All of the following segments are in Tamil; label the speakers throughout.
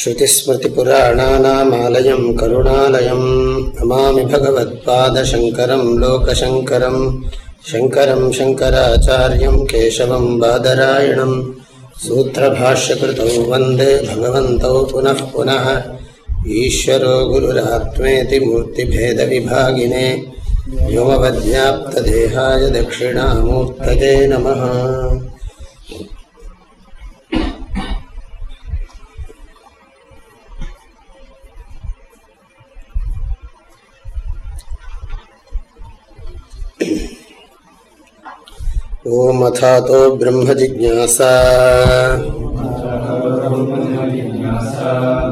Speaker 1: श्रुतिस्मृतिपुराणानामालयं करुणालयं नमामि भगवत्पादशङ्करं लोकशङ्करं शङ्करं शङ्कराचार्यं केशवं बादरायणं सूत्रभाष्यकृतौ वन्दे भगवन्तौ पुनः पुनः ईश्वरो गुरुरात्मेति मूर्तिभेदविभागिने व्योमवद्व्याप्तदेहाय दक्षिणामूर्तये नमः ॐ अथातो ब्रह्मजिज्ञासा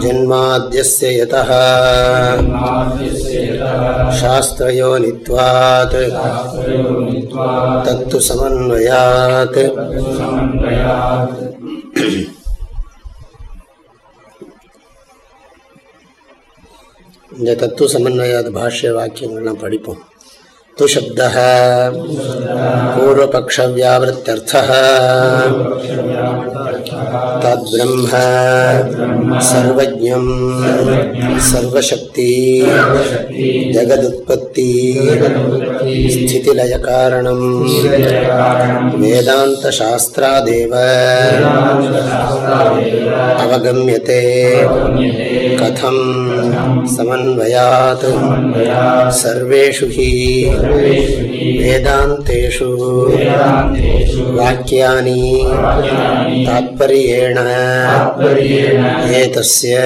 Speaker 1: जन्माद्यस्य यतः शास्त्रयोनित्वात् तत्तु समन्वयात् இந்த தத்துவ சமன்வயாத பாஷ்ய வாக்கியங்கள்லாம் படிப்போம் शब्दः पूर्वपक्षव्यावृत्त्यर्थः तद्ब्रह्म। सर्वज्ञं सर्वशक्ति। जगदुत्पत्ति। स्थितिलयकारणं वेदान्तशास्त्रादेव। अवगम्यते। कथं समन्वयात्। सर्वेषु हि वेदान्तेषु वाक्यानि तात्पर्येण एतस्य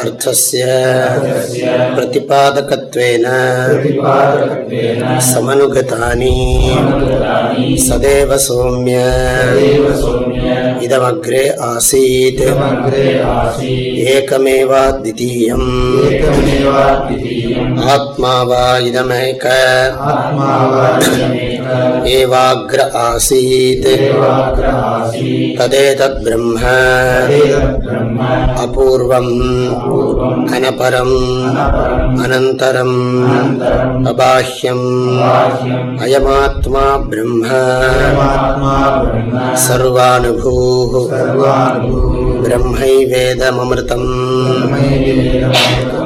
Speaker 1: अर्थस्य प्रतिपादकत्वेन समनुगतानि सदेव सौम्य इदमग्रे आसीत् एकमेवाद्वितीयम् आत्मा वा इदमेक एवाग्र आसीत्। तदेतद्ब्रह्म अपूर्वम् अनपरम् अनन्तरम् अबाह्यम्। अयमात्मा ब्रह्म। सर्वानुभूः। ब्रह्मैवेदममृतम्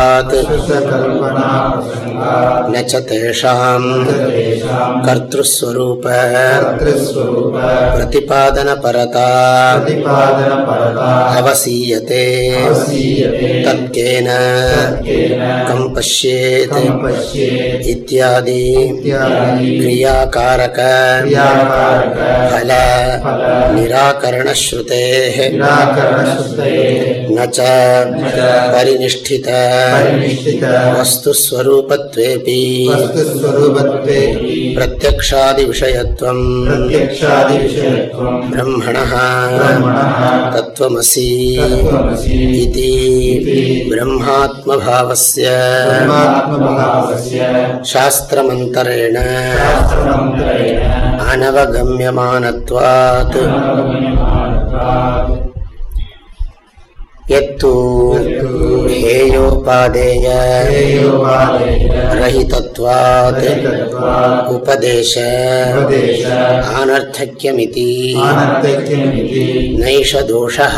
Speaker 1: अश्रुतकल्पनाप्रसङ्गात् न च तेषां कर्तृस्वरूप। प्रतिपादनपरता अवसीयते। तत्केन कं पश्येत् इत्यादि क्रियाकारक न परिनिष्ठित। वस्तुस्वरूपत्वेऽपि प्रत्यक्षादिविषयत्वम् ब्रह्मणः तत्त्वमसि इति ब्रह्मात्मभावस्य शास्त्रमन्तरेण अनवगम्यमानत्वात् यत्तु हेयोपादेय रहितत्वात् उपदेश आनर्थक्यमिति नैष दोषः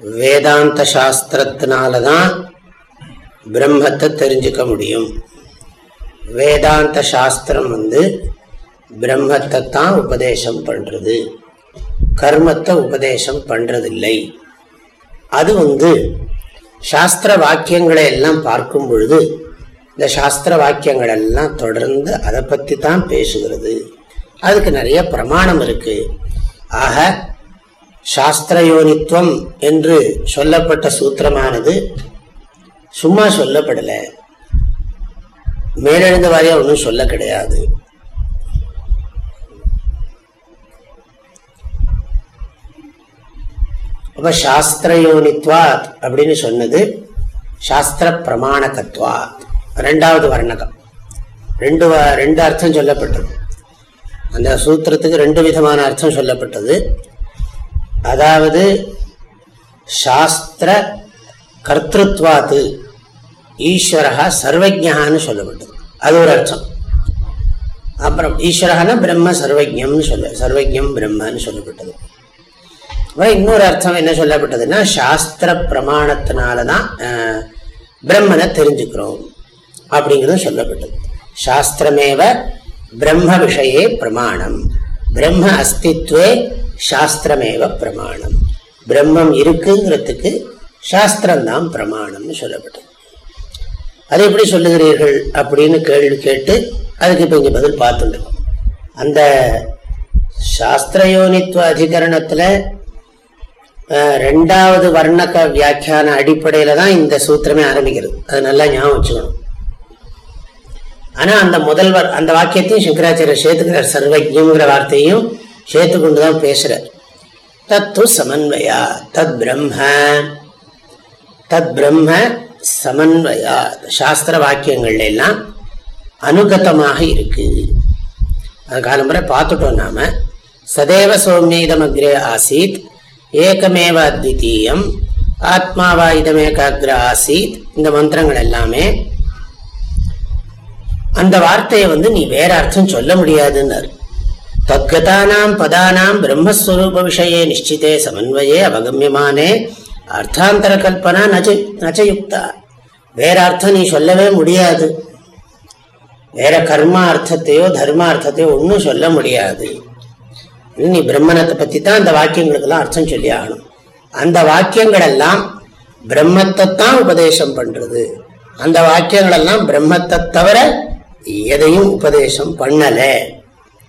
Speaker 1: வேதாந்த சாஸ்திரத்தினால தான் பிரம்மத்தை தெரிஞ்சுக்க முடியும். வேதாந்த சாஸ்திரம் வந்து பிரம்மத்தை தான் உபதேசம் பண்றது. கர்மத்தை உபதேசம் பண்றதில்லை. அது வந்து சாஸ்திர வாக்கியங்களை எல்லாம் பார்க்கும் பொழுது இந்த சாஸ்திர வாக்கியங்கள் எல்லாம் தொடர்ந்து அதை பற்றி தான் பேசுகிறது. அதுக்கு நிறைய பிரமாணம் இருக்கு. ஆக சாஸ்திரயோனித்துவம் என்று சொல்லப்பட்ட சூத்திரமானது சும்மா சொல்லப்படலை. மேலெழுந்த வாரியா ஒன்றும் சொல்ல கிடையாது. அப்ப சாஸ்திரயோனித்வாத் அப்படின்னு சொன்னது சாஸ்திர பிரமாணகத்வாத் ரெண்டாவது வர்ணகம். ரெண்டு ரெண்டு அர்த்தம் சொல்லப்பட்டது. அந்த சூத்திரத்துக்கு ரெண்டு விதமான அர்த்தம் சொல்லப்பட்டது. அதாவது சாஸ்திர கர்த்தத்வாத்து ஈஸ்வரா சர்வஜகான்னு சொல்லப்பட்டது. அது ஒரு அர்த்தம். அப்புறம் ஈஸ்வரகனா பிரம்ம சர்வஜம்னு சொல்ல சர்வஜம் பிரம்மன்னு சொல்லப்பட்டது. இன்னொரு அர்த்தம் என்ன சொல்லப்பட்டதுன்னா சாஸ்திர பிரமாணத்தினாலதான் பிரம்மனை தெரிஞ்சுக்கிறோம் அப்படிங்கிறது சொல்லப்பட்டது. சாஸ்திரமேவ பிரம்ம விஷயே பிரமாணம். பிரம்ம அஸ்தித்வே சாஸ்திரமேவ பிரமாணம். பிரம்மம் இருக்குங்கிறதுக்கு சாஸ்திரம்தான் பிரமாணம்னு சொல்லப்பட்டது. அதை எப்படி சொல்லுகிறீர்கள் அப்படின்னு கேள்வி கேட்டு அதுக்கு இப்போ இங்கே பதில் பார்த்துருக்கோம் அந்த சாஸ்திரயோனித்துவ அதிகரணத்தில் ரெண்டாவது வர்ணக வியாக்கியான அடிப்படையில் தான் இந்த சூத்திரமே ஆரம்பிக்கிறது. அது நல்லா ஞாபகம் வச்சுக்கணும். ஆனா அந்த முதல்வர் அந்த வாக்கியத்தையும் சங்கராச்சாரிய சேர்த்துக்கிறார் சர்வஜம்ங்கிற வார்த்தையும் சேர்த்து கொண்டுதான் பேசுறார். தத்து சமன்வயா தத் பிரம்ம. தத் பிரம்ம சமன்வயா. சாஸ்திர வாக்கியங்கள்ல எல்லாம் அனுகதமாக இருக்கு. அது காலம்புரை பார்த்துட்டோம் நாம. சதேவ சோம்யதம் அக்ரே ஆசீத் ஏகமேவ அத்விதீயம் ஆத்மாவா இதமேகாகிர ஆசீத் இந்த மந்திரங்கள் எல்லாமே அந்த வார்த்தையை வந்து நீ வேற அர்த்தம் சொல்ல முடியாதுன்னாரு. தத்கதானாம் பதானாம் பிரம்மஸ்வரூப விஷயே நிச்சிதே சமன்வயே அவகமியமானே அர்த்தாந்தர கல்பனா நச்ச நச்சயுக்தா வேற அர்த்தம் நீ சொல்லவே முடியாது வேற கர்மா அர்த்தத்தையோ தர்ம அர்த்தத்தையோ ஒன்றும் சொல்ல முடியாது நீ பிரம்மணத்தை பற்றி தான் அந்த வாக்கியங்களுக்கெல்லாம் அர்த்தம் சொல்லி ஆகணும் அந்த வாக்கியங்கள் எல்லாம் பிரம்மத்தை தான் உபதேசம் பண்றது அந்த வாக்கியங்கள் எல்லாம் பிரம்மத்தை தவிர எதையும் உபதேசம் பண்ணலை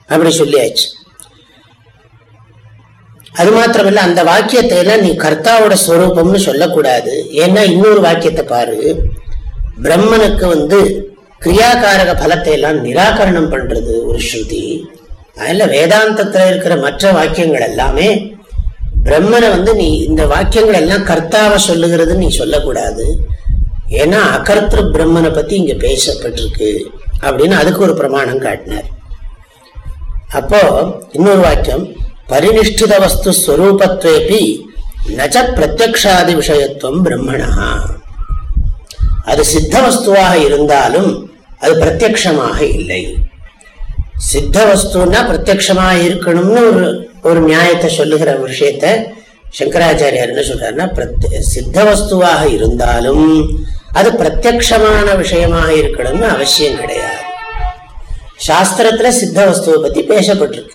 Speaker 1: அப்படி சொல்லியாச்சு. அது மாத்திரமல்ல அந்த வாக்கியத்தை எல்லாம் நீ கர்த்தாவோட ஸ்வரூபம்னு சொல்லக்கூடாது. ஏன்னா இன்னொரு வாக்கியத்தை பாரு. பிரம்மனுக்கு வந்து கிரியாகாரக பலத்தை எல்லாம் நிராகரணம் பண்றது ஒரு ஸ்ருதி. அதுல வேதாந்தத்துல இருக்கிற மற்ற வாக்கியங்கள் எல்லாமே பிரம்மனை வந்து நீ இந்த வாக்கியங்கள் எல்லாம் கர்த்தாவை சொல்லுகிறது நீ சொல்லக்கூடாது. ஏன்னா அகர்த்திரு பிரம்மனை பத்தி இங்க பேசப்பட்டிருக்கு அப்படின்னு அதுக்கு ஒரு பிரமாணம் காட்டினார். அப்போ இன்னொரு வாக்கியம் பரிநிஷ்டித வஸ்து ஸ்வரூபத்வேபி நச்ச பிரத்யக்ஷாதி விஷயத்துவம் பிரம்மணா அது சித்த வஸ்துவாக இருந்தாலும் அது பிரத்யக்ஷமாக இல்லை சித்த வஸ்துன்னா பிரத்யக்ஷமாக இருக்கணும்னு ஒரு ஒரு நியாயத்தை சொல்லுகிற விஷயத்த சங்கராச்சாரியார் என்ன சொல்றாருன்னா சித்த வஸ்துவாக இருந்தாலும் அது பிரத்யக்ஷமான விஷயமாக இருக்கணும்னு அவசியம் கிடையாது சாஸ்திரத்துல சித்த வஸ்துவை பத்தி பேசப்பட்டிருக்கு.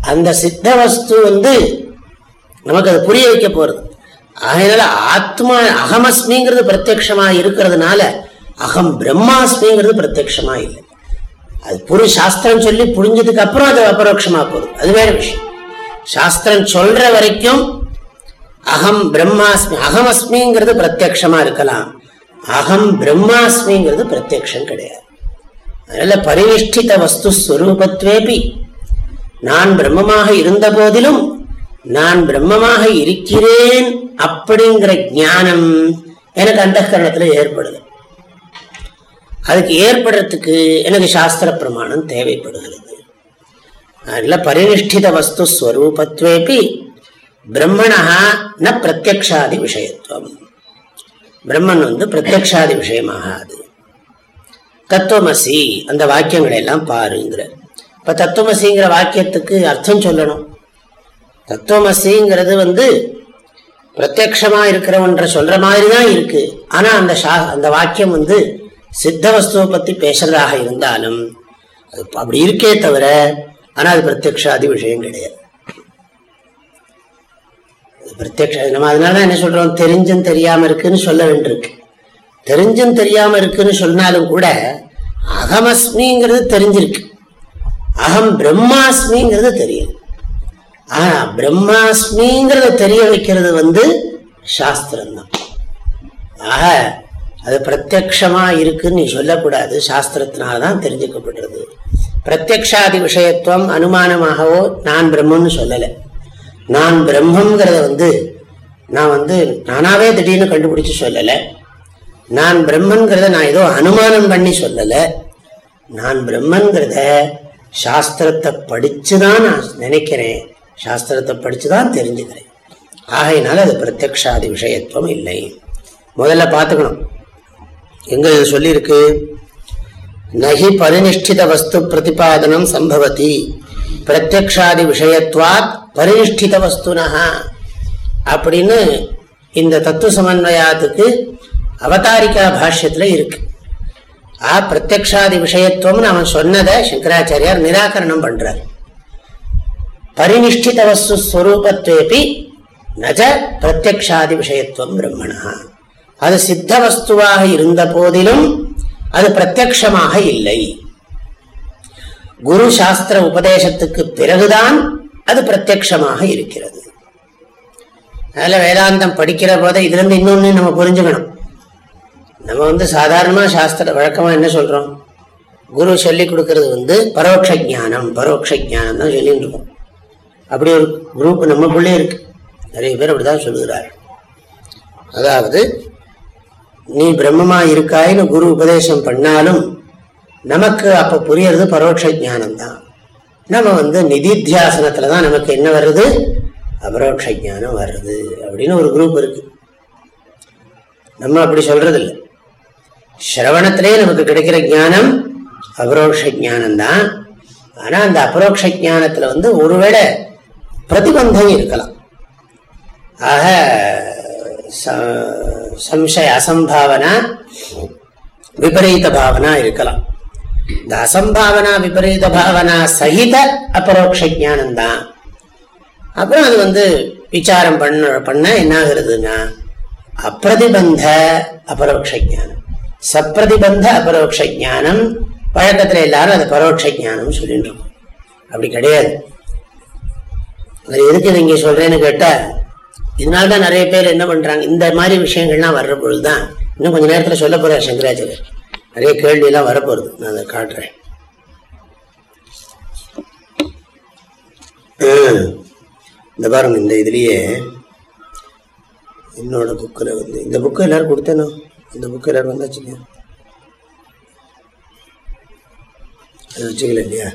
Speaker 1: அந்த சித்த வஸ்து வந்து நமக்கு அதை புரிய வைக்க போறது. அதனால ஆத்மா அகமஸ்மிங்கிறது பிரத்யமா இருக்கிறதுனால அகம் பிரம்மாஸ்மிங்கிறது பிரத்யமா இல்லை. அது புரி சாஸ்திரம் சொல்லி புரிஞ்சதுக்கு அப்புறம் அது அபரோட்சமா போகுது. அது வேற விஷயம். சாஸ்திரம் சொல்ற வரைக்கும் அகம் பிரம்மாஸ்மி அகமஸ்மிங்கிறது பிரத்யமா இருக்கலாம். அகம் பிரம்மாஸ்மிங்கிறது பிரத்யக்ஷம் கிடையாது. அதனால பரினிஷ்டித வஸ்து ஸ்வரூபத்வேபி நான் பிரம்மமாக இருந்த போதிலும் நான் பிரம்மமாக இருக்கிறேன் அப்படிங்கிற ஞானம் எனக்கு அந்த கரணத்துல ஏற்படுது. அதுக்கு ஏற்படுறதுக்கு எனக்கு சாஸ்திர பிரமாணம் தேவைப்படுகிறது. அதில் பரிநிஷ்டித வஸ்து ஸ்வரூபத்வேபி பிரம்மணா ந பிரத்யக்ஷாதி விஷயத்துவம். பிரம்மன் வந்து பிரத்யக்ஷாதி விஷயமாகாது. தத்துவமசி அந்த வாக்கியங்களை எல்லாம் பாருங்கிற இப்ப தத்துவமசிங்கிற வாக்கியத்துக்கு அர்த்தம் சொல்லணும். தத்துவமசிங்கிறது வந்து பிரத்யக்ஷமா இருக்கிறவன்ற சொல்ற மாதிரி தான் இருக்கு. ஆனா அந்த அந்த வாக்கியம் வந்து சித்த வஸ்துவை பத்தி பேசுறதாக இருந்தாலும் அது அப்படி இருக்கே தவிர ஆனா அது பிரத்யக்ஷாதி விஷயம் கிடையாது. பிரத்யக்ஷ நம்ம அதனால என்ன சொல்றோம்? தெரிஞ்சும் தெரியாம இருக்குன்னு சொல்ல வேண்டியிருக்கு. தெரிஞ்சும் தெரியாம இருக்குன்னு சொன்னாலும் கூட அகமஸ்மிங்கிறது தெரிஞ்சிருக்கு. அகம் பிரம்மாஸ்மிங்கிறது தெரியும் ஆனா பிரம்மாஸ்மிங்கிறத தெரிய வைக்கிறது வந்து சாஸ்திரம் தான் ஆக அது பிரத்யக்ஷமா இருக்குன்னு நீ சொல்லக்கூடாது. சாஸ்திரத்தினால்தான் தெரிஞ்சுக்கப்படுறது பிரத்யக்ஷாதி விஷயத்துவம் அனுமானமாகவோ நான் பிரம்மன்னு சொல்லலை. நான் பிரம்மங்கிறத வந்து நான் வந்து நானாவே திடீர்னு கண்டுபிடிச்சு சொல்லலை. நான் பிரம்மன்கிறத நான் ஏதோ அனுமானம் பண்ணி சொல்லலை. நான் பிரம்மன்கிறத சாஸ்திரத்தை படிச்சுதான் நான் நினைக்கிறேன். சாஸ்திரத்தை படிச்சு தான் தெரிஞ்சுக்கிறேன். ஆகையினால அது பிரத்யக்ஷாதி விஷயத்துவம் இல்லை. முதல்ல பார்த்துக்கணும். எங்க இது சொல்லியிருக்கு? நகி பரிநிஷ்டித வஸ்து பிரதிபாதனம் சம்பவதி. பிரத்யக்ஷாதி விஷயத்துவாத் பரிநிஷ்டித வஸ்துனஹா. அப்படின்னு இந்த தத்துவ சமன்வயத்துக்கு அவதாரிக்கா பாஷ்யத்துல இருக்கு. ஆ பிரத்யக்ஷாதி விஷயத்துவம்னு அவன் சொன்னதை சங்கராச்சாரியார் நிராகரணம் பண்றார். பரிநிஷ்டித வஸ்து ஸ்வரூபத்வேபி நஜ பிரத்யக்ஷாதி விஷயத்துவம் பிரம்மணா. அது சித்த வஸ்துவாக இருந்த போதிலும் அது பிரத்யக்ஷமாக இல்லை. குரு சாஸ்திர உபதேசத்துக்கு பிறகுதான் அது பிரத்யக்ஷமாக இருக்கிறது. அதில் வேதாந்தம் படிக்கிற போதே இதுல இருந்து இன்னொன்னு நம்ம புரிஞ்சுக்கணும். நம்ம வந்து சாதாரணமாக சாஸ்திர வழக்கமாக என்ன சொல்கிறோம் குரு சொல்லி கொடுக்கறது வந்து பரோட்ச ஜானம் பரோட்ச ஜானம் தான் சொல்லிட்டு இருக்கோம். அப்படி ஒரு குரூப் நம்மக்குள்ளே இருக்கு. நிறைய பேர் அப்படிதான் சொல்லுகிறார். அதாவது நீ பிரம்மமா இருக்காயின்னு குரு உபதேசம் பண்ணாலும் நமக்கு அப்போ புரியறது பரோட்ச ஜானம் தான். நம்ம வந்து நிதித்தியாசனத்துல தான் நமக்கு என்ன வருது? அபரோட்ச ஜானம் வருது அப்படின்னு ஒரு குரூப் இருக்கு. நம்ம அப்படி சொல்றது இல்லை சிரவணத்திலே நமக்கு கிடைக்கிற ஞானம் அபரோக்ஷ ஜானம் தான் ஆனா அந்த அபரோக்ஷ ஜானத்துல வந்து ஒருவேளை பிரதிபந்தம் இருக்கலாம். ஆக சம்சய அசம்பாவனா விபரீத பாவனா இருக்கலாம். இந்த அசம்பாவனா விபரீத பாவனா சகித அபரோக்ஷ ஜானம் தான் அப்புறம் அது வந்து விசாரம் பண்ண பண்ண என்ன ஆகுறதுன்னா அப்பிரதிபந்த அபரோக்ஷானம் சப்பிரதிபந்த அபரோக்ஷ ஜானம் பழக்கத்துல எல்லாரும் அது பரோட்ச ஜானம் சொல்லிட்டு இருக்கோம் அப்படி கிடையாது. அது எதுக்கு நீங்க சொல்றேன்னு கேட்டா இதனால்தான் நிறைய பேர் என்ன பண்றாங்க இந்த மாதிரி விஷயங்கள்லாம் வர்ற பொழுதுதான் இன்னும் கொஞ்ச நேரத்துல சொல்ல போறார் சங்கராச்சாரியர் நிறைய கேள்வி எல்லாம் வரப்போறது நான் அதை காட்டுறேன். இந்த பாருங்க இந்த இதுலயே என்னோட புக்கில் வந்து இந்த புக்கு எல்லாரும் கொடுத்தேனோ? இந்த புக்கு எல்லாரும் வந்தாச்சுங்க அது வச்சுக்கல இல்லையா?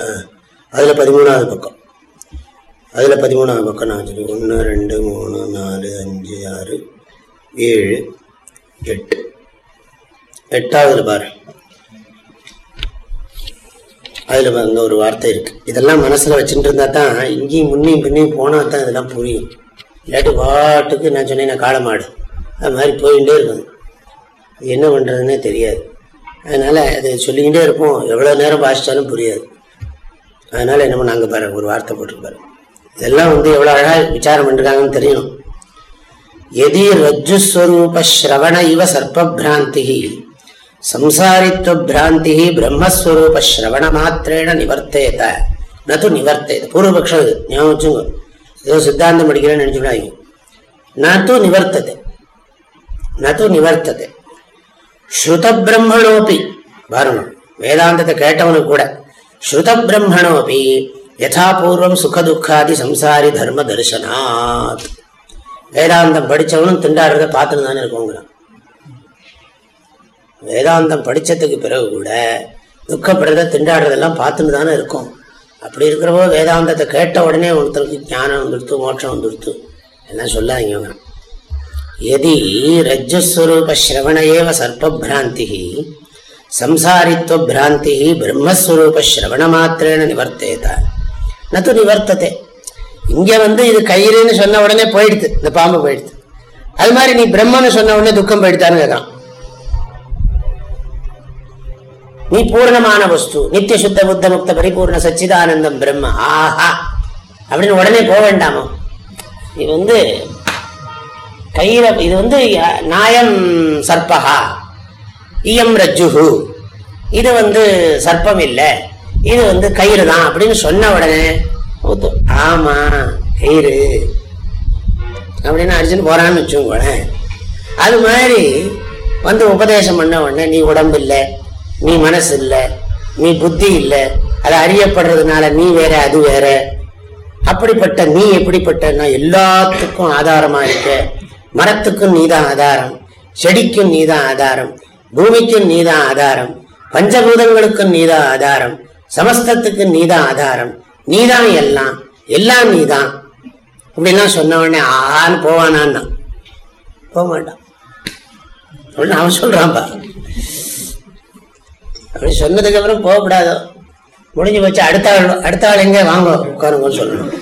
Speaker 1: ஆ அதில் பதிமூணாவது பக்கம். அதில் பதிமூணாவது பக்கம் நான் வச்சுருக்கேன் ஒன்று ரெண்டு மூணு நாலு அஞ்சு ஆறு ஏழு எட்டு. எட்டாவது பாரு. அதில் அங்கே ஒரு வார்த்தை இருக்குது இதெல்லாம் மனசில் வச்சுட்டு இருந்தால் தான் இங்கேயும் முன்னையும் பின்னையும் போனால் தான் இதெல்லாம் புரியும். இல்லாட்டி பாட்டுக்கு நான் சொன்னேன் காலமாடு அது மாதிரி போயிட்டே இருக்கும். அது என்ன பண்ணுறதுன்னே தெரியாது. அதனால் அதை சொல்லிக்கிட்டே இருப்போம். எவ்வளோ நேரம் பாசிச்சாலும் புரியாது. அதனால் என்ன நாங்கள் பாருங்க ஒரு வார்த்தை போட்டுருப்பாரு இதெல்லாம் வந்து எவ்வளோ அழகாக விசாரம் பண்ணிருக்காங்கன்னு தெரியணும். எதி ரஜ்ஜுஸ்வரூப ஸ்ரவண இவ சர்ப்பிராந்தி சம்சாரித்துவ பிராந்தி பிரம்மஸ்வரூப ஸ்ரவண மாத்திரேன நிவர்த்தேத. நது நிவர்த்தேத. பூர்வபக்ஷம் இது. ஞாபகம் வச்சுங்க ஏதோ சித்தாந்தம் படிக்கிறேன்னு நினைச்சுடாங்க நது நிவர்த்தது. நது நிவர்த்தது. ஸ்ருத பிரம்மணோபி வரணும் வேதாந்தத்தை கேட்டவனு கூட ஸ்ருத பிரம்மணோபி யதாபூர்வம் சுகதுக்காதி சம்சாரி தர்ம தரிசனாத். வேதாந்தம் படித்தவனும் திண்டாடுறத பார்த்துன்னு தானே இருக்கோங்கிறான். வேதாந்தம் படித்ததுக்கு பிறகு கூட துக்கப்படுறத திண்டாடுறதெல்லாம் பார்த்துன்னு தானே இருக்கும். அப்படி இருக்கிறப்போ வேதாந்தத்தை கேட்ட உடனே ஒருத்தருக்கு ஞானம் வந்துடுத்து மோட்சம் வந்துடுத்து. எல்லாம் சொல்லாதீங்க எதி ரஜ்ஜஸ்வரூப ஸ்ரவண சம்சாரித்வபிராந்தி சர்ப்பபிராந்தி மாத்திரேன நிவர்த்தேத நத்து நிவர்த்தத்தை இங்கே வந்து இது கயிறுன்னு சொன்ன உடனே போயிடுது. இந்த பாம்பு போயிடுது. அது மாதிரி நீ பிரம்மன்னு சொன்ன உடனே துக்கம் போயிடுதான்னு கேட்கலாம் நீ பூர்ணமான வஸ்து நித்திய சுத்த புத்த முக்த பரிபூர்ண சச்சிதானந்தம் பிரம்ம. ஆஹா! அப்படின்னு உடனே போக வேண்டாமோ? இது வந்து கயிற இது வந்து நாயம் சர்பகா இயம் ரஜ்ஜுஹு. இது வந்து சர்ப்பம் இல்லை. இது வந்து கயிறு தான் அப்படின்னு சொன்ன உடனே ஆமா கயிறு. அப்படின்னு அடிச்சுட்டு போறான்னு வச்சுக்கோங்களேன். அது மாதிரி வந்து உபதேசம் பண்ண உடனே நீ உடம்பு இல்லை நீ மனசு இல்லை நீ புத்தி இல்லை அது அறியப்படுறதுனால நீ வேற அது வேற. அப்படிப்பட்ட நீ எப்படிப்பட்டன்னா எல்லாத்துக்கும் ஆதாரமா இருக்க. மரத்துக்கும் நீதான் ஆதாரம் செடிக்கும் நீதான் ஆதாரம் பூமிக்கும் நீதான் ஆதாரம் பஞ்சபூதங்களுக்கும் நீதான் ஆதாரம் சமஸ்தத்துக்கு நீதான் ஆதாரம். நீதான் எல்லாம் எல்லாம் நீதான். இப்படிலாம் சொன்ன உடனே ஆன்னு போவானான்னா. போக மாட்டான். அப்படின்னு அவன் சொல்றான்பா அப்படி சொன்னதுக்கு அப்புறம் போகக்கூடாதோ. முடிஞ்சு போச்சு அடுத்த ஆள் அடுத்த ஆள் எங்க? வாங்க உட்காருங்கன்னு சொல்லணும்.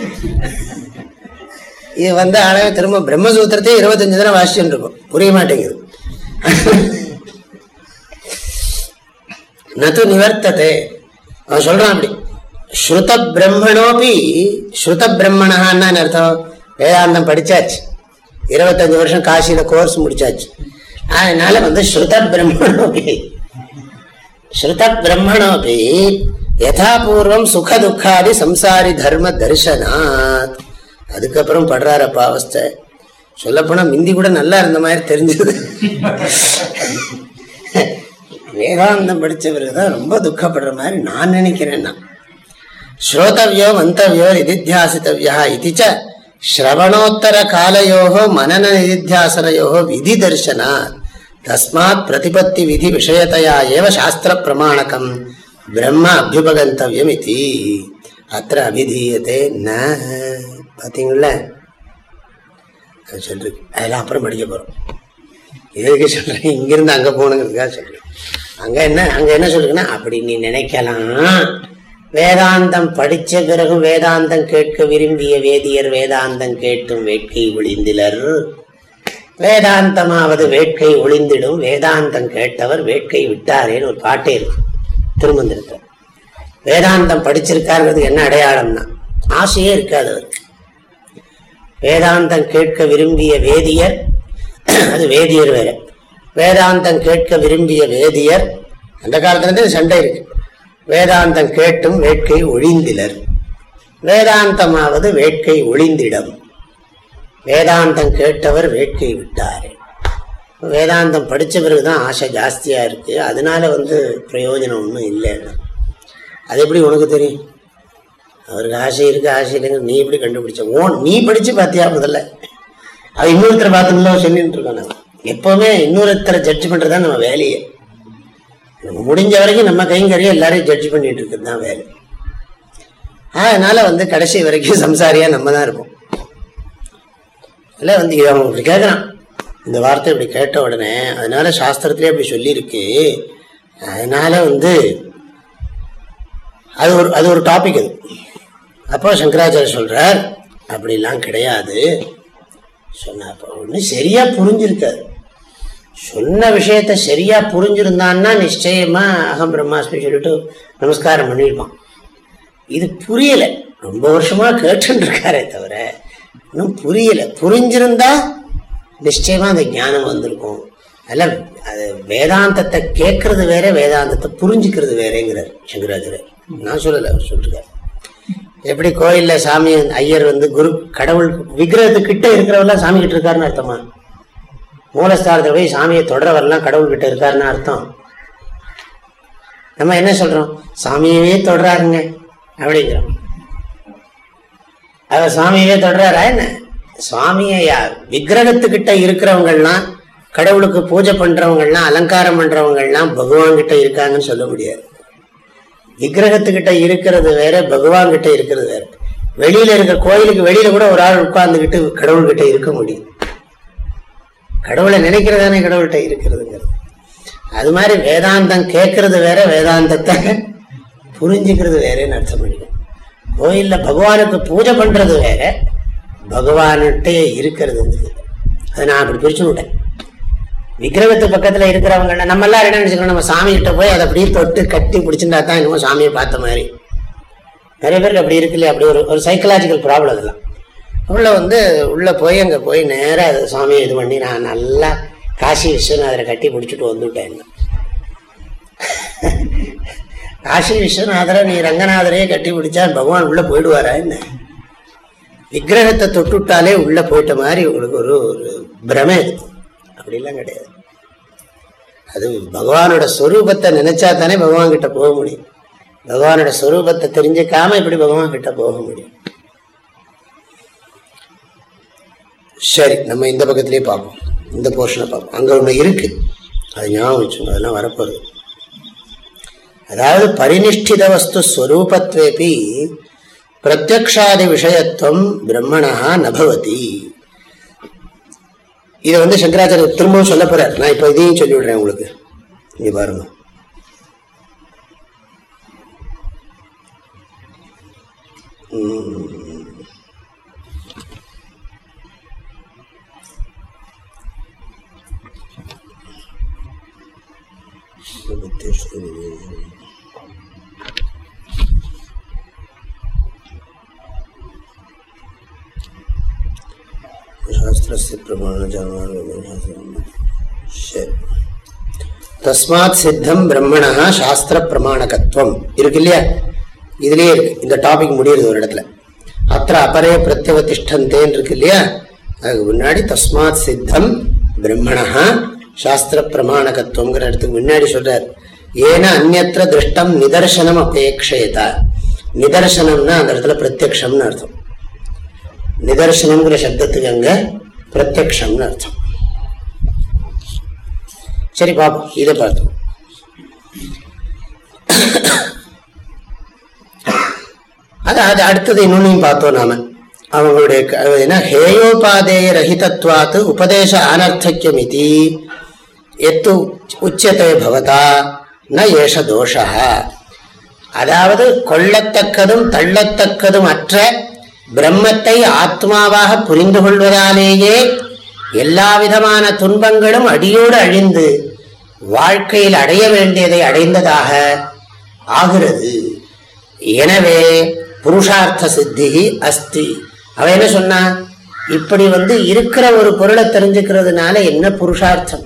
Speaker 1: இது வந்து ஆளே திரும்ப பிரம்மசூத்திரத்தையே இருபத்தஞ்சு தடவை வாசிச்சுட்டு இருக்கும் புரிய மாட்டேங்குது நது நிவர்த்ததே அவன் சொல்றான் அப்படி ஸ்ருத பிரம்மணோபி ஸ்ருத பிரம்மணான்னு அர்த்தம் வேதாந்தம் படிச்சாச்சு இருபத்தஞ்சு வருஷம் காசியில கோர்ஸ் முடிச்சாச்சு அதனால வந்து ஸ்ருத பிரம்மணோபி ஸ்ருத பிரம்மணோபி யதாபூர்வம் சுக துக்காதி சம்சாரி தர்ம தரிசனாத் அதுக்கப்புறம் படுறாரப்பா அவஸ்தை. சொல்லப்போனா மிந்தி கூட நல்லா இருந்த மாதிரி தெரிஞ்சது. வேதாந்தம் படிச்ச பிறகுதான் ரொம்ப துக்கப்படுற மாதிரி நான் நினைக்கிறேன்னா. ஸ்ரோதவியோ மந்தவியோ நிதித்தியாசித்தவியா இதுச்ச ஸ்ரவணோத்தர காலையோகோ மனன நிதித்தியாசனையோகோ விதி தர்சனா. தஸ்மாத் பிரதிபத்தி விதி விஷயத்தையா ஏவ சாஸ்திர பிரமாணகம். பிரம்ம அபியுபகந்தவியம் இது அத்த அபிதீயத்தே ந. பார்த்தீங்களா அது சொல்லிருக்கு அதெல்லாம் அப்புறம் படிக்க போறோம். எதுக்கு சொல்றேன்? இங்கிருந்து அங்க போகணுங்கிறதுக்காக சொல்றேன். அங்க என்ன அங்க என்ன சொல்லுங்கன்னா அப்படி நீ நினைக்கலாம். வேதாந்தம் படிச்ச பிறகு வேதாந்தம் கேட்க விரும்பிய வேதியர் வேதாந்தம் கேட்டும் வேட்கை ஒளிந்திலர். வேதாந்தமாவது வேட்கை ஒளிந்திடும். வேதாந்தம் கேட்டவர் வேட்கை விட்டாரேன்னு ஒரு பாட்டே இருக்கு. திருமந்திரத்தில். வேதாந்தம் படிச்சிருக்காருங்கிறது என்ன அடையாளம்னா ஆசையே இருக்காது அவருக்கு. வேதாந்தம் கேட்க விரும்பிய வேதியர் அது வேதியர் வேற. வேதாந்தம் கேட்க விரும்பிய வேதியர் அந்த காலத்துலேருந்தே சண்டை இருக்கு. வேதாந்தம் கேட்டும் வேட்கை ஒழிந்திலர். வேதாந்தமாவது வேட்கை ஒளிந்திடம் வேதாந்தம் கேட்டவர் வேட்கை விட்டார். வேதாந்தம் படிச்ச பிறகுதான் ஆசை ஜாஸ்தியாக இருக்குது அதனால வந்து பிரயோஜனம் ஒன்றும் இல்லைன்னு. அது எப்படி உனக்கு தெரியும்? அவருக்கு ஆசை இருக்கு ஆசை இல்லைங்க நீ எப்படி கண்டுபிடிச்ச? ஓ நீ படிச்சு பார்த்தியா முதல்ல? அவன் இன்னொருத்தரை பார்த்துங்களோ சொல்லிட்டு இருக்கோம் நம்ம எப்பவுமே இன்னொருத்தரை ஜட்ஜ் பண்றதுதான் நம்ம வேலையே. நம்ம முடிஞ்ச வரைக்கும் நம்ம கைங்கறிய எல்லாரையும் ஜட்ஜ் பண்ணிட்டு இருக்கிறது தான் வேலை. அதனால வந்து கடைசி வரைக்கும் சம்சாரியா நம்ம தான் இருப்போம். இல்லை வந்து இதை அவன் இப்படி கேட்குறான் இந்த வார்த்தை இப்படி கேட்ட உடனே அதனால சாஸ்திரத்திலே அப்படி சொல்லியிருக்கு. அதனால வந்து அது ஒரு அது ஒரு டாபிக் அது. அப்போ சங்கராச்சாரிய சொல்றார் அப்படிலாம் கிடையாது. சொன்ன ஒன்று சரியா புரிஞ்சிருக்காது சொன்ன விஷயத்த சரியா புரிஞ்சிருந்தான்னா நிச்சயமா அகம் பிரம்மாஸ்மி சொல்லிட்டு நமஸ்காரம் பண்ணியிருப்பான் இது புரியல. ரொம்ப வருஷமா கேட்டுட்டு இருக்காரே தவிர இன்னும் புரியல. புரிஞ்சிருந்தா நிச்சயமா அந்த ஞானம் வந்திருக்கும். அதில் அது வேதாந்தத்தை கேட்கறது வேற வேதாந்தத்தை புரிஞ்சுக்கிறது வேறேங்கிறார் சங்கராச்சாரியர். நான் சொல்லலை அவர் சொல்லிருக்காரு எப்படி கோயில்ல சாமி ஐயர் வந்து குரு கடவுள் விக்கிரகத்துக்கிட்ட இருக்கிறவரெல்லாம் சாமி கிட்ட இருக்காருன்னு அர்த்தமா? மூலஸ்தானத்தை போய் சாமியை தொடரவரெல்லாம் கடவுள் கிட்ட இருக்காருன்னு அர்த்தம். நம்ம என்ன சொல்றோம்? சாமியவே தொடராருங்க அப்படிங்கிறோம். அவர் சாமியவே தொடராரா என்ன? சுவாமியை விக்கிரகத்துக்கிட்ட இருக்கிறவங்கலாம் கடவுளுக்கு பூஜை பண்றவங்கலாம் அலங்காரம் பண்றவங்கலாம் பகவான் கிட்ட இருக்காங்கன்னு சொல்ல முடியாது. விக்கிரகத்துக்கிட்ட இருக்கிறது வேற பகவான் கிட்ட இருக்கிறது வேற. வெளியில இருக்கிற கோயிலுக்கு வெளியில கூட ஒரு ஆள் உட்கார்ந்துக்கிட்டு கடவுள்கிட்ட இருக்க முடியும். கடவுளை நினைக்கிறதானே கடவுள்கிட்ட இருக்கிறதுங்கிறது. அது மாதிரி வேதாந்தம் கேட்கறது வேற வேதாந்தத்தை புரிஞ்சுக்கிறது வேறேன்னு அர்த்தம் பண்ணிக்கணும். கோயில்ல பகவானுக்கு பூஜை பண்றது வேற பகவான்கிட்டே இருக்கிறதுங்கிறது. அதை நான் அப்படி பிரிச்சு விட்டேன். விக்கிரகத்து பக்கத்துல இருக்கிறவங்க நம்ம எல்லாம் என்ன நினைச்சுக்கணும் நம்ம சாமி கிட்ட போய் அதை அப்படியே தொட்டு கட்டி பிடிச்சிருந்தா தான் என்னமோ சாமியை பார்த்த மாதிரி. நிறைய பேருக்கு அப்படி இருக்குல்ல அப்படி ஒரு ஒரு சைக்கலாஜிக்கல் ப்ராப்ளம் அதெல்லாம் உள்ள வந்து உள்ள போய் அங்கே போய் நேராக அது சாமியை இது பண்ணி நான் நல்லா காசி விஸ்வநாதரை கட்டி பிடிச்சிட்டு வந்துவிட்டேன் காசி விஸ்வநாதரை நீ ரங்கநாதரையே கட்டி பிடிச்சா பகவான் உள்ள போயிடுவாரா என்ன? விக்கிரகத்தை தொட்டுட்டாலே உள்ள போயிட்ட மாதிரி உங்களுக்கு ஒரு ஒரு பிரமை அப்படிலாம் கிடையாது. அது பகவானோட ஸ்வரூபத்தை நினைச்சா தானே பகவான் கிட்ட போக முடியும். பகவானோட ஸ்வரூபத்தை தெரிஞ்சுக்காம இப்படி பகவான் கிட்ட போக முடியும். சரி நம்ம இந்த பக்கத்திலே பார்ப்போம். இந்த போர்ஷனை பார்ப்போம். அங்க ஒண்ணு இருக்கு. அது ஞாபகம் வச்சுங்க அதெல்லாம் வரப்போகுது அதாவது பரிநிஷ்டித வஸ்து ஸ்வரூபத்வேபி பிரத்யக்ஷாதி விஷயத்துவம் பிரம்மணா நபவதி. இதை வந்து சங்கராச்சாரிய திரும்பவும் சொல்ல போறார். நான் இப்ப இதையும் சொல்லி விடுறேன் உங்களுக்கு. இங்கே பாருங்க. சாஸ்திரஸ்ய பிரமாண சரி தஸ்மாத் சித்தம் பிரம்மணா சாஸ்திர பிரமாணகத்துவம் இருக்கு இல்லையா? இதுலயே இருக்கு. இந்த டாபிக் முடியுது ஒரு இடத்துல. அத்த அபரே பிரத்யவதிஷ்டந்தேன் இருக்கு இல்லையா? அதுக்கு முன்னாடி தஸ்மாத் சித்தம் பிரம்மணா சாஸ்திர பிரமாணகத்துவங்கிற இடத்துக்கு முன்னாடி சொல்றார். ஏன்னா அந்நத்திர திருஷ்டம் நிதர்சனம் அபேட்சேதா நிதர்சனம்னா அந்த இடத்துல பிரத்யக்ஷம்னு அர்த்தம். நிதர்சனங்கிற சப்தத்துக்கு அங்க பிரத்யக்ஷம்னு அர்த்தம். சரி பாப்போம். இதை பார்த்தோம் அது அது அடுத்தது இன்னொன்னையும் பார்த்தோம் நாம. அவங்களுடைய என்ன? ஹேயோபாதேய ரஹிதத்வாத்து உபதேச அனர்த்தக்கியம் இது எத்து உச்சத்தை பவதா ந ஏஷ தோஷா அதாவது கொள்ளத்தக்கதும் தள்ளத்தக்கதும் அற்ற பிரம்மத்தை ஆத்மாவாக புரிந்து கொள்வதாலேயே எல்லா விதமான துன்பங்களும் அடியோடு அழிந்து வாழ்க்கையில் அடைய வேண்டியதை அடைந்ததாக ஆகிறது. எனவே புருஷார்த்த சித்தி அஸ்தி. அவ என்ன சொன்னா? இப்படி வந்து இருக்கிற ஒரு பொருளை தெரிஞ்சுக்கிறதுனால என்ன புருஷார்த்தம்?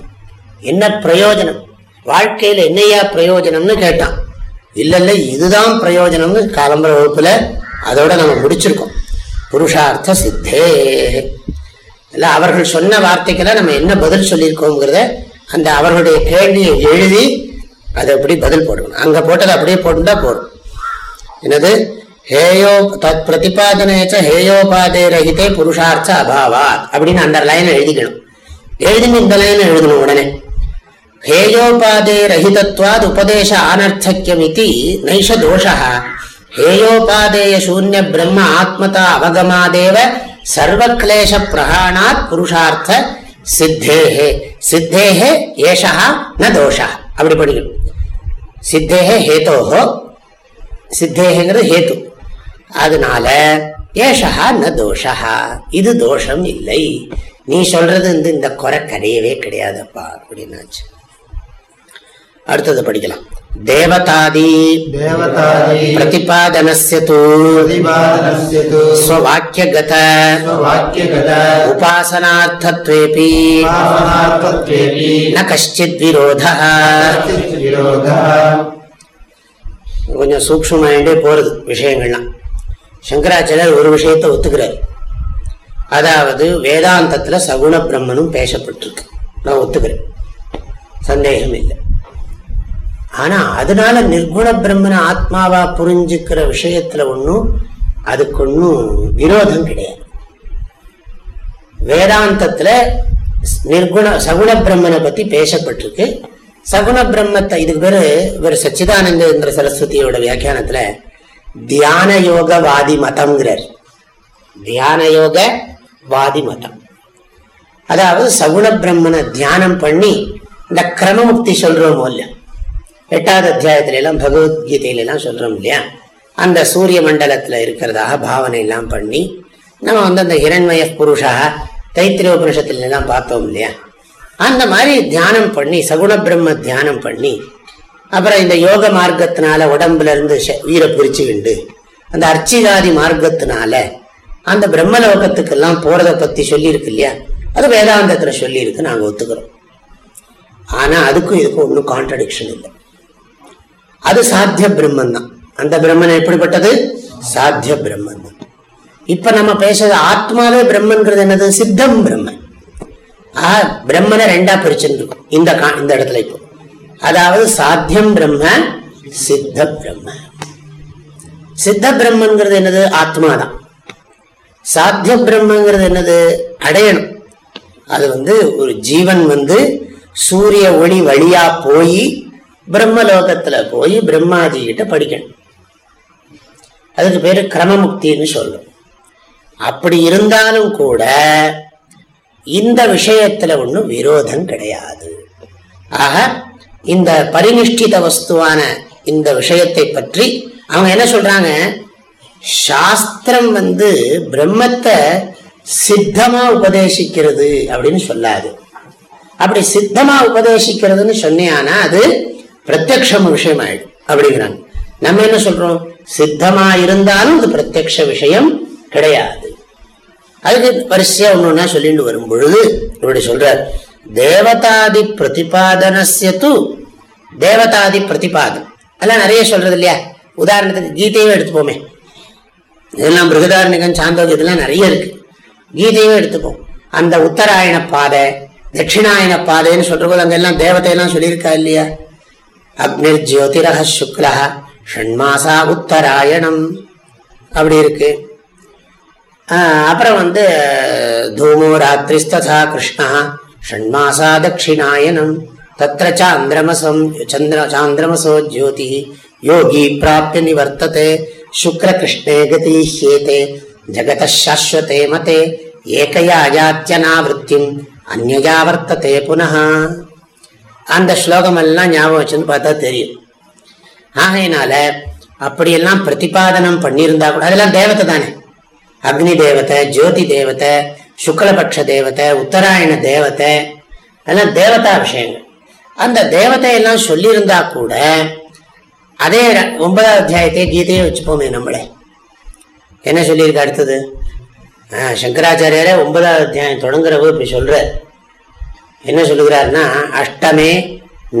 Speaker 1: என்ன பிரயோஜனம்? வாழ்க்கையில் என்னையா பிரயோஜனம்னு கேட்டான். இல்ல இல்ல இதுதான் பிரயோஜனம்னு காலம்பர வகுப்புல அதோட நம்ம முடிச்சிருக்கோம். புருஷார்த்த சித்தே இல்ல அவர்கள் சொன்ன வார்த்தைக்கெல்லாம் நம்ம என்ன பதில் சொல்லியிருக்கோங்கிறத அந்த அவர்களுடைய கேள்வியை எழுதி அதை எப்படி பதில் போடணும். அங்க போட்டதை அப்படியே போட்டுட்டா போடும் என்னது? ஹேயோ தத் பிரதிபாதனேச்ச ஹேயோபாதே ரஹிதே புருஷார்த்த அபாவா அப்படின்னு அந்த லைனை எழுதிக்கணும். எழுதினு இந்த லைனை எழுதணும் உடனே. ஹேயோபாதே ரஹிதத்வாத் உபதேச ஆனர்த்தக்கியம் இது நைஷ தோஷா ஹேயோபாதேய சூன்ய பிரம்ம ஆத்மதா அவகமாதேவ சர்வக்லேஷ பிரகாணாத் புருஷார்த்த சித்தேஹே. சித்தேஹே ஏஷா ந தோஷா அப்படி படிக்கணும். சித்தேஹே ஹேதோஹோ. சித்தேகங்கிறது ஹேத்து. அதனால ஏஷா ந தோஷா இது தோஷம் இல்லை. நீ சொல்றது வந்து இந்த குறை கிடையவே கிடையாதப்பா. அப்படின்னாச்சு. அடுத்தது படிக்கலாம். தேவதாதி.
Speaker 2: தேவதாதி.
Speaker 1: பிரதிபாதனஸ்ய தூ
Speaker 2: பிரதிபாதனஸ்ய தூ
Speaker 1: ஸ்வவாக்கியகத
Speaker 2: ஸ்வவாக்கியகத
Speaker 1: உபாசனார்த்தத்வேபி.
Speaker 2: உபாசனார்த்தத்வேபி.
Speaker 1: ந கஷ்டித் விரோதः.
Speaker 2: கஷ்டித் விரோதः.
Speaker 1: கொஞ்சம் சூக்ஷ்மமாயிட்டே போகிறது விஷயங்கள்லாம். சங்கராச்சாரியர் ஒரு விஷயத்தை ஒத்துக்கிறார். அதாவது வேதாந்தத்தில் சகுண பிரம்மனும் பேசப்பட்டிருக்கு. நான் ஒத்துக்கிறேன். சந்தேகம் இல்லை ஆனா அதனால நிர்குண பிரம்மன ஆத்மாவா புரிஞ்சுக்கிற விஷயத்துல ஒன்றும் அதுக்கு ஒன்றும் விரோதம் கிடையாது. வேதாந்தத்துல நிர்குண சகுண பிரம்மனை பத்தி பேசப்பட்டிருக்கு. சகுண பிரம்மத்தை இதுக்கு பேரு இவர் சச்சிதானந்தேந்திர சரஸ்வதியோட வியாக்கியானத்துல தியான யோக வாதி மதம்ங்கிறார். தியான யோக வாதி மதம். அதாவது சகுண பிரம்மனை தியானம் பண்ணி இந்த கிரமமுக்தி சொல்றோம் இல்லையா? எட்டாவது அத்தியாயத்துல எல்லாம் பகவத்கீதையில எல்லாம் சொல்றோம் இல்லையா? அந்த சூரிய மண்டலத்துல இருக்கிறதாக பாவனை எல்லாம் பண்ணி நம்ம வந்து அந்த ஹிரண்மய புருஷா தைத்திரிய உபனிஷத்துல எல்லாம் பார்த்தோம் இல்லையா? அந்த மாதிரி தியானம் பண்ணி சகுண பிரம்ம தியானம் பண்ணி அப்புறம் இந்த யோக மார்க்கத்தினால உடம்புல இருந்து ச- உயிரை பிரிச்சு விண்டு. அந்த அர்ச்சிகாதி மார்க்கத்தினால அந்த பிரம்மலோகத்துக்கெல்லாம் போறதை பத்தி சொல்லியிருக்கு இல்லையா? அது வேதாந்தத்துல சொல்லியிருக்கு நாங்க ஒத்துக்கிறோம். ஆனா அதுக்கும் இதுக்கும் ஒன்றும் கான்ட்ரடிக்ஷன் இல்லை. அது சாத்திய பிரம்மன் தான் அந்த பிரம்மன் எப்படிப்பட்டது? சாத்திய பிரம்மன் தான் இப்ப நம்ம பேசுறது ஆத்மாவே பிரம்மன்கிறது என்னது? சித்தம் பிரம்மன். ஆஹ் பிரம்மனை ரெண்டா பிரிச்சுருக்கும் இந்த கா- இந்த இடத்துல இப்போ. அதாவது சாத்தியம் பிரம்ம சித்த பிரம்ம. சித்த பிரம்மன்கிறது என்னது? ஆத்மா தான் சாத்திய பிரம்மங்கிறது என்னது? அடையணும். அது வந்து ஒரு ஜீவன் வந்து சூரிய ஒளி வழியா போய் பிரம்மலோகத்துல போய் பிரம்மாஜி கிட்ட படிக்கணும். அதுக்கு பேரு கிரமமுக்தின்னு சொல்லும். அப்படி இருந்தாலும் கூட இந்த விஷயத்துல ஒன்றும் விரோதம் கிடையாது. ஆக இந்த பரிநிஷ்டித வஸ்துவான இந்த விஷயத்தை பற்றி அவங்க என்ன சொல்றாங்க? சாஸ்திரம் வந்து பிரம்மத்தை சித்தமா உபதேசிக்கிறது அப்படின்னு சொல்லாது. அப்படி சித்தமா உபதேசிக்கிறதுன்னு சொன்னியானா அது பிரத்யக்ஷம் விஷயம் ஆயிடும் அப்படிங்கிறாங்க. நம்ம என்ன சொல்றோம்? சித்தமா இருந்தாலும் அது பிரத்யக்ஷ விஷயம் கிடையாது. அதுக்கு வரிசையா ஒண்ணு சொல்லிட்டு வரும் பொழுது இப்படி சொல்றார் தேவதாதி பிரதிபாதனசிய து தேவதாதி பிரதிபாதம். அதெல்லாம் நிறைய சொல்றது இல்லையா? உதாரணத்துக்கு கீதையும் எடுத்துப்போமே. இதெல்லாம் பிருகதாரணிகம் சாந்தோகம் இதெல்லாம் நிறைய இருக்கு. கீதையும் எடுத்துப்போம். அந்த உத்தராயண பாதை தட்சிணாயன பாதைன்னு சொல்ற போது அங்கெல்லாம் தேவதையெல்லாம் சொல்லியிருக்கா இல்லையா? அக்னிர் ஜோதிரக சுக்லா ஷண்மாசா உத்தராயணம். அப்படி இருக்கு. அப்புறம் வந்து தூமோ ராத்திரிஸ்ததா கிருஷ்ணா ஷண்மாசா தட்சிணாயனம். தத்திர சாந்திரமசம் சந்திர சாந்திரமசோ ஜோதி யோகி பிராப்திய நிவர்த்ததே சுக்ரகிருஷ்ணே கதீஹ்யேதே ஜகத சாஸ்வதே மதே ஏகையா அஜாத்தியனாவிருத்திம் அந்நயா வர்த்ததே புனः. அந்த ஸ்லோகம் எல்லாம் ஞாபகம் வச்சுன்னு பார்த்தா தெரியும். ஆகையினால அப்படியெல்லாம் பிரதிபாதனம் பண்ணியிருந்தா கூட அதெல்லாம் தேவத்தை தானே? அக்னி தேவத்தை ஜோதி தேவத்தை சுக்லபக்ஷ தேவதை உத்தராயண தேவத்தை அதெல்லாம் தேவதா விஷயங்கள். அந்த தேவதையெல்லாம் சொல்லியிருந்தா கூட அதே ஒன்பதாம் ஒன்பதாவது அத்தியாயத்தை கீதையை வச்சுப்போமே நம்மளே. என்ன சொல்லியிருக்கு அடுத்தது? ஆ, சங்கராச்சாரியாரே ஒன்பதாவது அத்தியாயம் தொடங்குறவோ இப்படி சொல்றாரு. என்ன சொல்லுகிறார்னா அஷ்டமே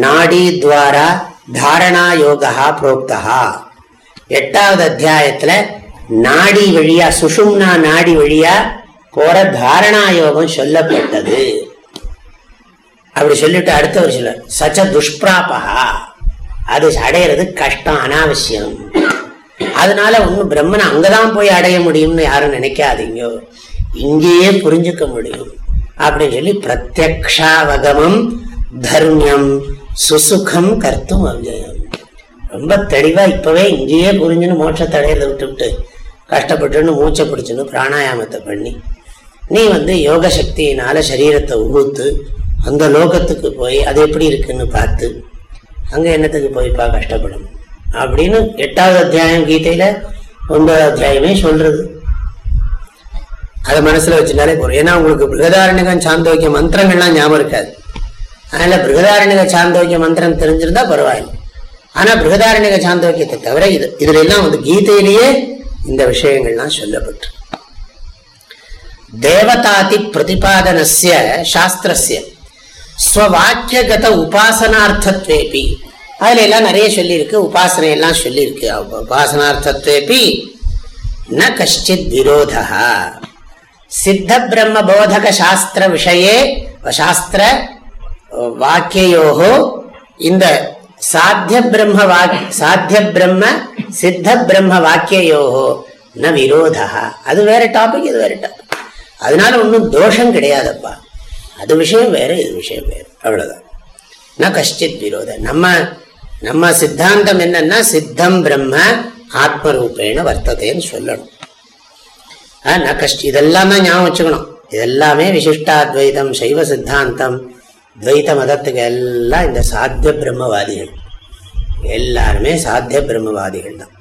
Speaker 1: நாடி துவாரா தாரணா யோகா புரோக்தா எட்டாவது அத்தியாயத்துல நாடி வழியா சுஷும்னா நாடி வழியா போற தாரணா யோகம் சொல்லப்பட்டது. அப்படி சொல்லிட்டு அடுத்தவர் சொல்ல சச்ச துஷ்பிராபகா அது அடையிறது கஷ்டம் அனாவசியம். அதனால ஒன்னும் பிரம்மனை அங்கதான் போய் அடைய முடியும்னு யாரும் நினைக்காதீங்க. இங்கேயே புரிஞ்சுக்க முடியும். அப்படின்னு சொல்லி பிரத்யக்ஷாவகமம் தர்மியம் சுசுகம் கர்த்தும் அவ்யயம். ரொம்ப தெளிவா இப்பவே இங்கேயே புரிஞ்சுன்னு மோட்சத்தை அடையிறத விட்டுவிட்டு கஷ்டப்பட்டுன்னு மூச்சை பிடிச்சுன்னு பிராணாயாமத்தை பண்ணி நீ வந்து யோக சக்தியினால சரீரத்தை உகுத்து அந்த லோகத்துக்கு போய் அது எப்படி இருக்குன்னு பார்த்து அங்க என்னத்துக்கு போய்ப்பா கஷ்டப்படும்? அப்படின்னு எட்டாவது அத்தியாயம் கீதையில ஒன்பதாவது அத்தியாயமே சொல்றது. அதை மனசுல வச்சுட்டாலே போறோம் ஏன்னா உங்களுக்கு பிருகதாரண்யகம் சாந்தோக்கிய மந்திரங்கள்லாம் ஞாபகம் இருக்காது. அதனால பிருகதாரணிக சாந்தோக்கிய மந்திரம் தெரிஞ்சிருந்தா பரவாயில்லை. ஆனா பிருகதாரணிக சாந்தோக்கியத்தை தவிர இது இதுல எல்லாம் வந்து கீதையிலேயே இந்த விஷயங்கள்லாம் சொல்லப்பட்டு. தேவதாதி பிரதிபாதனசிய சாஸ்திரஸ்ய ஸ்வவாக்கியகத உபாசனார்த்தத்வேபி. அதுல எல்லாம் நிறைய சொல்லியிருக்கு உபாசனை எல்லாம் சொல்லியிருக்கு. உபாசனார்த்தத்வேபி. ந கஷ்டித் விரோதா சித்த பிரம்ம போதக சாஸ்திர விஷயே சாஸ்திர வாக்கியோகோ இந்த சாத்திய பிரம்ம வாக் சாத்திய பிரம்ம சித்த பிரம்ம வாக்கியோகோ ந விரோதா அது வேற டாபிக் இது வேற டாபிக் அதனால ஒன்றும் தோஷம் கிடையாதப்பா. அது விஷயம் வேற இது விஷயம் வேறு. அவ்வளவுதான். ந கஷ்டித் விரோத. நம்ம நம்ம சித்தாந்தம் என்னன்னா சித்தம் பிரம்ம ஆத்மரூபேண வர்த்ததைன்னு சொல்லணும். ஆ, கஷ்ட இதெல்லாம் தான் ஞாபகம் வச்சுக்கணும். இதெல்லாமே விசிஷ்டாத்வைதம் சைவ சித்தாந்தம் துவைத்த மதத்துக்கு எல்லாம் இந்த சாத்திய பிரம்மவாதிகள். எல்லாருமே சாத்திய பிரம்மவாதிகள் தான்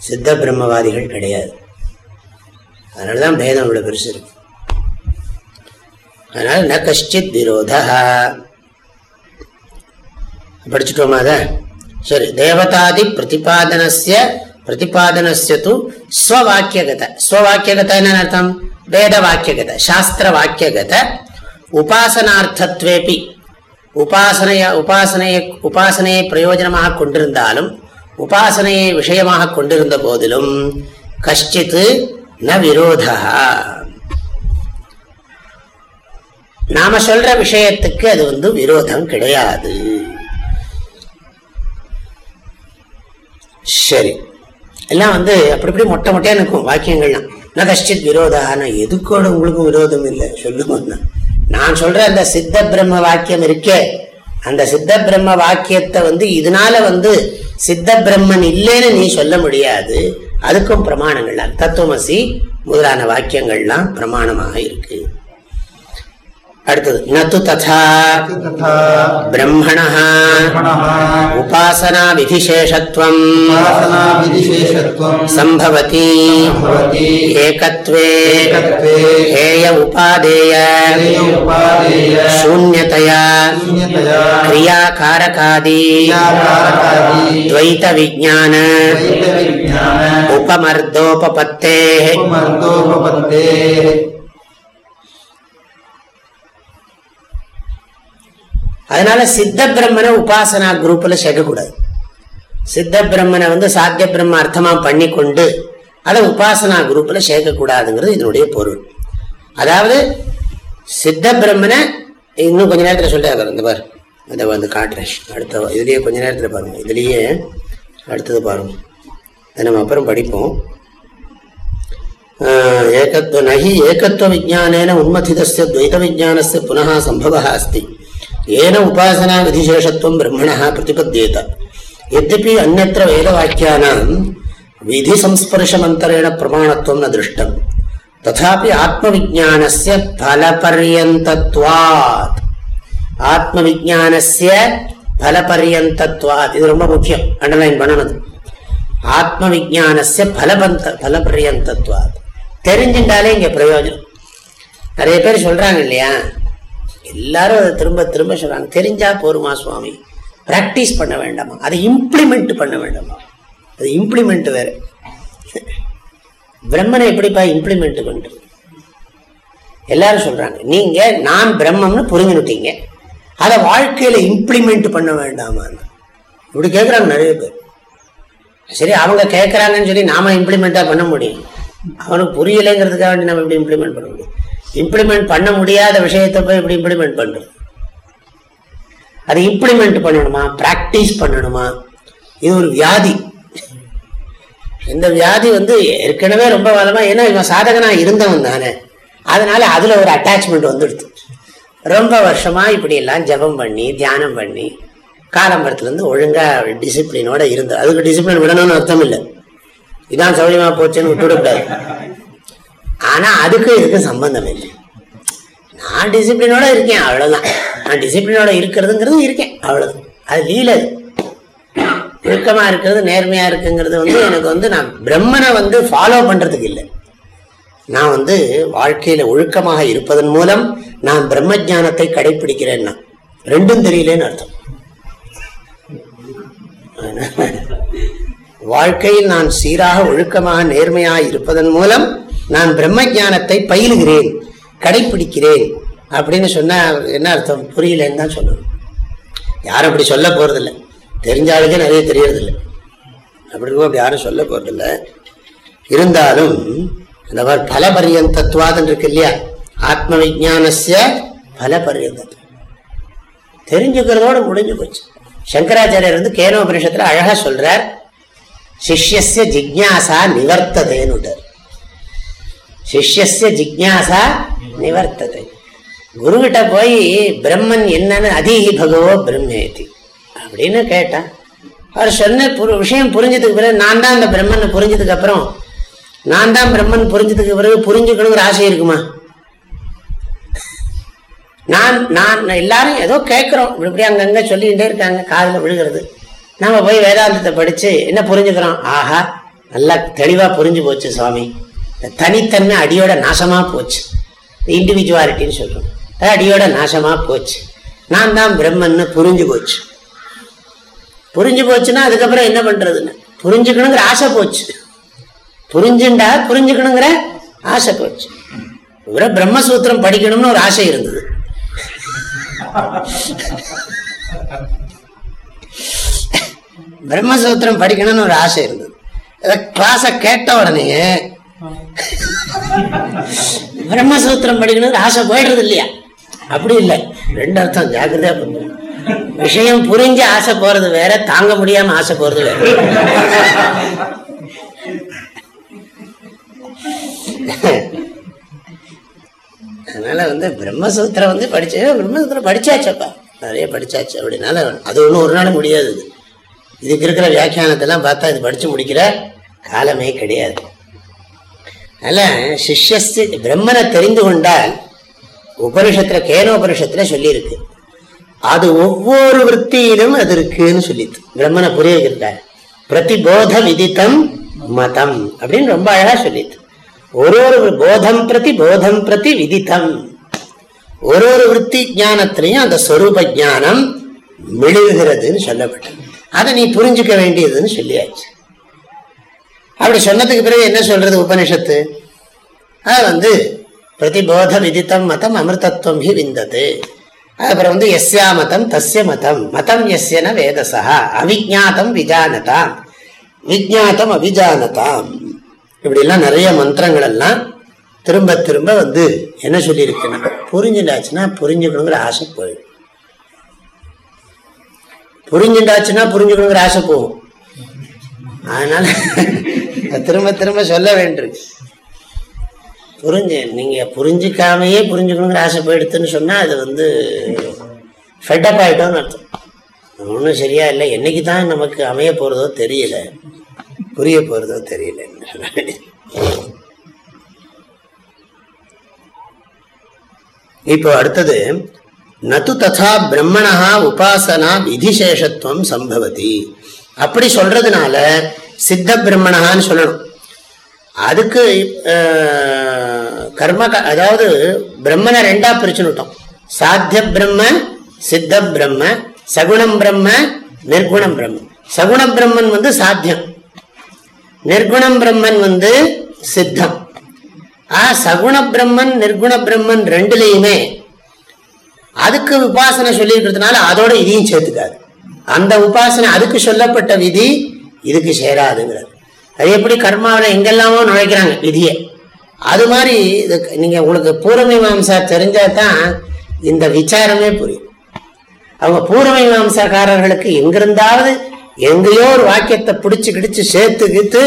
Speaker 1: சித்த பிரம்மவாதிகள் கிடையாது. அதனால தான் பேதம் இவ்வளவு பெருசு இருக்கு. அதனால ந கஷ்டித் விரோதா. படிச்சுட்டோமா சரி தேவதாதி பிரதிபாதனஸ்ய பிரதிபாதனஸ்ய து ஸ்வவாக்கியகத ஸ்வவாக்கியகத என்ன அர்த்தம் வேத வாக்கியகத சாஸ்திர வாக்கியகத உபாசனார்த்தத்வேபி உபாசனைய உபாசனையை உபாசனையை பிரயோஜனமாக கொண்டிருந்தாலும் உபாசனையை விஷயமாக கொண்டிருந்த போதிலும் கஷ்டித் ந விரோதா நாம சொல்ற விஷயத்துக்கு அது வந்து விரோதம் கிடையாது. சரி. எல்லாம் வந்து அப்படி இப்படி மொட்டை மொட்டையா நிற்கும் வாக்கியங்கள்லாம். நான் கஷ்டித் ஆனால் எதுக்கோட உங்களுக்கும் விரோதம் இல்லை? சொல்லுங்க நான் சொல்ற அந்த சித்த பிரம்ம வாக்கியம் இருக்கே. அந்த சித்த பிரம்ம வாக்கியத்தை வந்து இதனால வந்து சித்த பிரம்மன் இல்லைன்னு நீ சொல்ல முடியாது. அதுக்கும் பிரமாணங்கள்லாம். தத்துவமசி முதலான வாக்கியங்கள்லாம் பிரமாணமாக இருக்குது அடுத்தது நத்து ததா பிரம்மண உபாசனா விதிசேஷத்துவம் சம்பவதி ஏகத்வே ஹேய உபாதேய சூன்யதயா கிரியாகாரகாதி
Speaker 2: துவைத
Speaker 1: விஜான
Speaker 2: உபமர்தோபபத்தே
Speaker 1: அதனால சித்த பிரம்மனை உபாசனா குரூப்ல சேர்க்கக்கூடாது. சித்த பிரம்மனை வந்து சாத்திய பிரம்ம அர்த்தமா பண்ணி கொண்டு அதை உபாசனா குரூப்ல சேர்க்கக்கூடாதுங்கிறது இதனுடைய பொருள். அதாவது சித்த பிரம்மனை இன்னும் கொஞ்ச நேரத்தில் சொல்லிட்டு இந்த பாரு. அதை வந்து காட்டுறேன். அடுத்த இதுலயே கொஞ்ச நேரத்தில் பாருங்க. இதுலயே அடுத்தது பாருங்க. அதை நம்ம அப்புறம் படிப்போம். ஏகத்துவ நகி ஏகத்துவ விஜானேன உன்மதிதஸ்ய துவைத விஜானஸ்ய சம்பவா அஸ்தி ஏன உபாசனா விதிசேஷத்துவம் பிரம்மணா பிரதிபத்தியேத எத்தபி அந்நற்ற வேதவாக்கியானாம் விதி சம்ஸ்பர்ஷமந்தரேண பிரமாணத்துவம் ந திருஷ்டம் ததாபி ஆத்மவிஜானஸ்ய பலபரியந்தத்வாத் ஆத்மவிஜானஸ்ய பலபரியந்தத்வாத் இது ரொம்ப முக்கியம் அண்டர்லைன் பண்ணணும் ஆத்மவிஜானஸ்ய பலபந்த பலபரியந்தத்வாத் தெரிஞ்சுட்டாலே இங்கே பிரயோஜனம் நிறைய பேர் சொல்கிறாங்க இல்லையா எல்லாரும் அதை திரும்ப திரும்ப சொல்றாங்க. தெரிஞ்சா போருமா சுவாமி? பிராக்டிஸ் பண்ண வேண்டாமா? அதை இம்ப்ளிமெண்ட் பண்ண வேண்டாமா? அது இம்ப்ளிமெண்ட் வேற. பிரம்மனை எப்படிப்பா இம்ப்ளிமெண்ட் பண்றது? எல்லாரும் சொல்றாங்க. நீங்க நான் பிரம்மம்னு புரிஞ்சுட்டீங்க அதை வாழ்க்கையில இம்ப்ளிமெண்ட் பண்ண வேண்டாமா இப்படி கேட்கறாங்க நிறைய பேர். சரி அவங்க கேட்கறாங்கன்னு சொல்லி நாம இம்ப்ளிமெண்டா பண்ண முடியும். அவனுக்கு புரியலைங்கிறதுக்காக வேண்டி நம்ம இப்படி இம்ப்ளிமெண்ட் பண்ண முடியும். இம்ப்ளிமெண்ட் பண்ண முடியாத விஷயத்தை போய் எப்படி இம்ப்ளிமெண்ட் பண்ணுறது அதை இம்ப்ளிமெண்ட் பண்ணணுமா? பிராக்டிஸ் பண்ணணுமா? இது ஒரு வியாதி. இந்த வியாதி வந்து ஏற்கனவே ரொம்ப வளமாக ஏன்னா இவன் சாதகனா இருந்தவன் தானே. அதனால அதுல ஒரு அட்டாச்மெண்ட் வந்துடுது. ரொம்ப வருஷமா இப்படி எல்லாம் ஜபம் பண்ணி தியானம் பண்ணி காலம்பரத்துல இருந்து ஒழுங்கா டிசிப்ளினோட இருந்து. அதுக்கு டிசிப்ளின் விடணும்னு அர்த்தம் இல்லை. இதான் சௌரியமா போச்சுன்னு விட்டுவிடக்கூடாது. ஆனா அதுக்கும் இதுக்கு சம்பந்தம் இல்லை. நான் டிசிப்ளினோட இருக்கேன் அவ்வளவுதான். நான் டிசிப்ளினோட இருக்கிறதுங்கிறது இருக்கேன் அவ்வளவுதான். அது லீல ஒழுக்கமாக இருக்கிறது நேர்மையா இருக்குங்கிறது வந்து எனக்கு வந்து நான் பிரம்மனை வந்து ஃபாலோ பண்றதுக்கு இல்லை. நான் வந்து வாழ்க்கையில ஒழுக்கமாக இருப்பதன் மூலம் நான் பிரம்ம ஞானத்தை கடைபிடிக்கிறேன்னா ரெண்டும் தெரியலேன்னு அர்த்தம். வாழ்க்கையில் நான் சீராக ஒழுக்கமாக நேர்மையாக இருப்பதன் மூலம் நான் பிரம்ம ஞானத்தை பயிலுகிறேன் கடைபிடிக்கிறேன் அப்படின்னு சொன்னால் என்ன அர்த்தம்? புரியலன்னு தான் சொல்லணும். யாரும் அப்படி சொல்ல போறதில்லை. தெரிஞ்சாலுக்கே நிறைய தெரியறதில்லை. அப்படி இருக்கும் அப்படி யாரும் சொல்ல போறதில்லை. இருந்தாலும் இந்த மாதிரி பலபரியந்தத்துவாதம் இருக்கு இல்லையா? ஆத்ம விஜானசிய பலபரியந்தத்துவம். தெரிஞ்சுக்கிறதோட முடிஞ்சு போச்சு. சங்கராச்சாரியர் வந்து கேனோபனிஷத்துல அழகா சொல்றார் சிஷ்யசிய ஜிக்யாசா நிவர்த்ததேன்னு சிஷ்யஸ்ய ஜிக்யாசா நிவர்த்தது குருகிட்ட போய் பிரம்மன் என்னன்னு அதிகி பகவோ பிரம்மேதி அப்படின்னு கேட்டான் அவர் சொன்ன விஷயம் புரிஞ்சதுக்கு பிறகு நான் தான் அந்த பிரம்மனை புரிஞ்சதுக்கு அப்புறம் நான் தான் பிரம்மன் புரிஞ்சதுக்கு பிறகு புரிஞ்சுக்கணுங்கிற ஆசை இருக்குமா நான் நான் எல்லாரும் ஏதோ கேட்குறோம் இப்படி அங்கங்கே அங்கங்க சொல்லிக்கிட்டே இருக்காங்க காதில் விழுகிறது நாம போய் வேதாந்தத்தை படிச்சு என்ன புரிஞ்சுக்கிறோம் ஆஹா நல்லா தெளிவாக புரிஞ்சு போச்சு சுவாமி தனித்தன்மை அடியோட நாசமா போச்சு. இண்டிவிஜுவாலிட்டின்னு சொல்றோம். அது அடியோட நாசமா போச்சு. நான் தான் பிரம்மன்னு புரிஞ்சு போச்சு. புரிஞ்சு போச்சுன்னா அதுக்கப்புறம் என்ன பண்றதுன்னு? புரிஞ்சுக்கணுங்கிற ஆசை போச்சு. புரிஞ்சுண்டா புரிஞ்சுக்கணுங்கிற ஆசை போச்சு. இவரை பிரம்மசூத்திரம் படிக்கணும்னு ஒரு ஆசை இருந்தது. பிரம்மசூத்திரம் படிக்கணும்னு ஒரு ஆசை இருந்தது. கிளாஸ கேட்ட உடனே பிரம்மசூத்திரம் படிக்கணும்னு ஆசை போயிடுறது இல்லையா அப்படி இல்லை. ரெண்டு அர்த்தம் ஜாக்கிரதையா பண்ணுங்க விஷயம் புரிஞ்சு ஆசை போறது வேற தாங்க முடியாம ஆசை போறது வேற. அதனால வந்து பிரம்மசூத்திரம் வந்து படிச்சு பிரம்மசூத்திரம் படிச்சாச்சப்பா. நிறைய படிச்சாச்சு. அப்படின்னால அது ஒன்றும் ஒரு நாள் முடியாது. இதுக்கு இருக்கிற வியாக்கியானத்தெல்லாம் பார்த்தா இது படிச்சு முடிக்கிற காலமே கிடையாது. அதனால சிஷ்யஸ்து பிரம்மனை தெரிந்து கொண்டால் உபனிஷத்துல கேனோபனிஷத்துல சொல்லியிருக்கு. அது ஒவ்வொரு விற்த்தியிலும் அது இருக்குன்னு சொல்லிட்டு பிரம்மனை புரிய வைக்கிறார் பிரதிபோத விதித்தம் மதம் அப்படின்னு ரொம்ப அழகா சொல்லிட்டு ஒரு ஒரு போதம் பிரதி போதம் பிரதி விதித்தம். ஒரு ஒரு விற்பி ஜானத்திலையும் அந்த ஸ்வரூப ஞானம் மெழுகுகிறதுன்னு சொல்லப்பட்டது. அதை நீ புரிஞ்சுக்க வேண்டியதுன்னு சொல்லியாச்சு. அப்படி சொன்னதுக்கு பிறகு என்ன சொல்றது உபனிஷத்து? அது வந்து பிரதிபோத விதித்தம் மதம் அமிர்தத்துவம் ஹி விந்தது. அப்புறம் வந்து எஸ்யா மதம் தஸ்ய மதம். மதம் எஸ்யன வேதசா. அவிஜாத்தம் விஜானதாம். விஜாத்தம் அவிஜானதாம். இப்படிலாம் நிறைய மந்திரங்கள் எல்லாம் திரும்ப திரும்ப வந்து என்ன சொல்லியிருக்குன்னா புரிஞ்சுட்டாச்சுன்னா புரிஞ்சுக்கணுங்கிற ஆசை போயிடும். புரிஞ்சுட்டாச்சுன்னா புரிஞ்சுக்கணுங்கிற ஆசை போகும். அதனால திரும்ப திரும்ப சொல்ல வேண்டியிருக்கு புரிஞ்சு நீங்க புரிஞ்சுக்காமையே புரிஞ்சுக்கணுங்கிற ஆசை போயிடுத்துன்னு சொன்னா அது வந்து ஃபெட்டப் ஆயிட்டோம்னு அர்த்தம். ஒன்றும் சரியா இல்லை. என்னைக்கு தான் நமக்கு அமைய போறதோ தெரியல. புரிய போறதோ தெரியல. இப்போ அடுத்தது நது ததா பிரம்மணா உபாசனா விதிசேஷத்துவம் சம்பவதி. அப்படி சொல்றதுனால சித்த பிரம்மணான்னு சொல்லணும். அதுக்கு கர்ம க- அதாவது பிரம்மனை ரெண்டா பிரிச்சுனுட்டோம் சாத்திய பிரம்ம சித்த பிரம்ம சகுணம் பிரம்ம நிர்குணம் பிரம்ம. சகுண பிரம்மன் வந்து சாத்தியம். நிர்குணம் பிரம்மன் வந்து சித்தம். ஆ சகுண பிரம்மன் நிர்குண பிரம்மன் ரெண்டுலேயுமே அதுக்கு உபாசனை சொல்லியிருக்கிறதுனால அதோட இதையும் சேர்த்துக்காது. அந்த உபாசனை அதுக்கு சொல்லப்பட்ட விதி இதுக்கு சேராதுங்கிறது அது எப்படி கர்மாவில் எங்கெல்லாமோ நுழைக்கிறாங்க விதியை. அது மாதிரி இது நீங்கள் உங்களுக்கு பூர்வமீமாம்சா தெரிஞ்சால் தான் இந்த விசாரமே புரியும். அவங்க பூர்வமீமாம்சாக்காரர்களுக்கு எங்கிருந்தாவது எங்கேயோ ஒரு வாக்கியத்தை பிடிச்சு கிடிச்சு சேர்த்து கித்து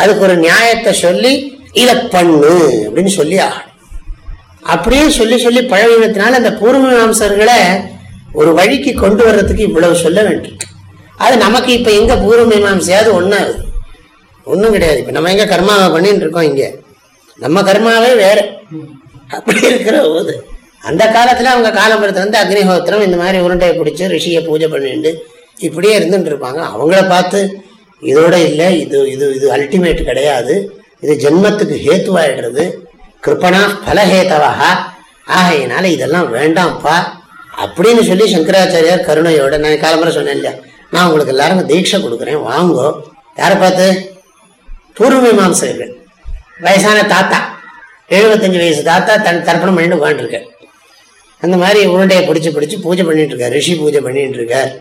Speaker 1: அதுக்கு ஒரு நியாயத்தை சொல்லி இதை பண்ணு அப்படின்னு சொல்லி ஆகணும். அப்படியே சொல்லி சொல்லி பழகினத்தினால அந்த பூர்வமீமாம்சர்களை ஒரு வழிக்கு கொண்டு வர்றதுக்கு இவ்வளவு சொல்ல வேண்டியிருக்கு. அது நமக்கு இப்ப எங்க பூர்வமீமாம்சையாவது ஒண்ணாகுது ஒன்றும் கிடையாது. இப்ப நம்ம எங்க கர்மாவை பண்ணிட்டு இருக்கோம் இங்க? நம்ம கர்மாவே வேற. அப்படி இருக்கிற போது அந்த காலத்துல அவங்க காலம்பரத்துல வந்து அக்னிஹோத்திரம் இந்த மாதிரி உருண்டையை பிடிச்சி ரிஷியை பூஜை பண்ணிட்டு இப்படியே இருந்துட்டு இருப்பாங்க. அவங்கள பார்த்து இதோட இல்லை. இது இது இது அல்டிமேட் கிடையாது. இது ஜென்மத்துக்கு ஹேத்துவாயிடுறது. கிருப்பனா பலஹேதவா ஆகையினால இதெல்லாம் வேண்டாம்ப்பா. அப்படின்னு சொல்லி சங்கராச்சாரியார் கருணையோட நான் காலம்பரம் சொன்னேன் இல்லையா? நான் உங்களுக்கு எல்லாரும் தீட்சை கொடுக்குறேன். வாங்கோ. யாரை பார்த்து? பூர்வ மீமாம்சகர்கள் வயசான தாத்தா. எழுபத்தஞ்சு வயசு தாத்தா தன் தர்ப்பணம் பண்ணிட்டு உட்காந்துருக்கார் அந்த மாதிரி உருண்டையை பிடிச்சி பிடிச்சி பூஜை பண்ணிட்டு இருக்கார். ரிஷி பூஜை பண்ணிட்டு இருக்கார்.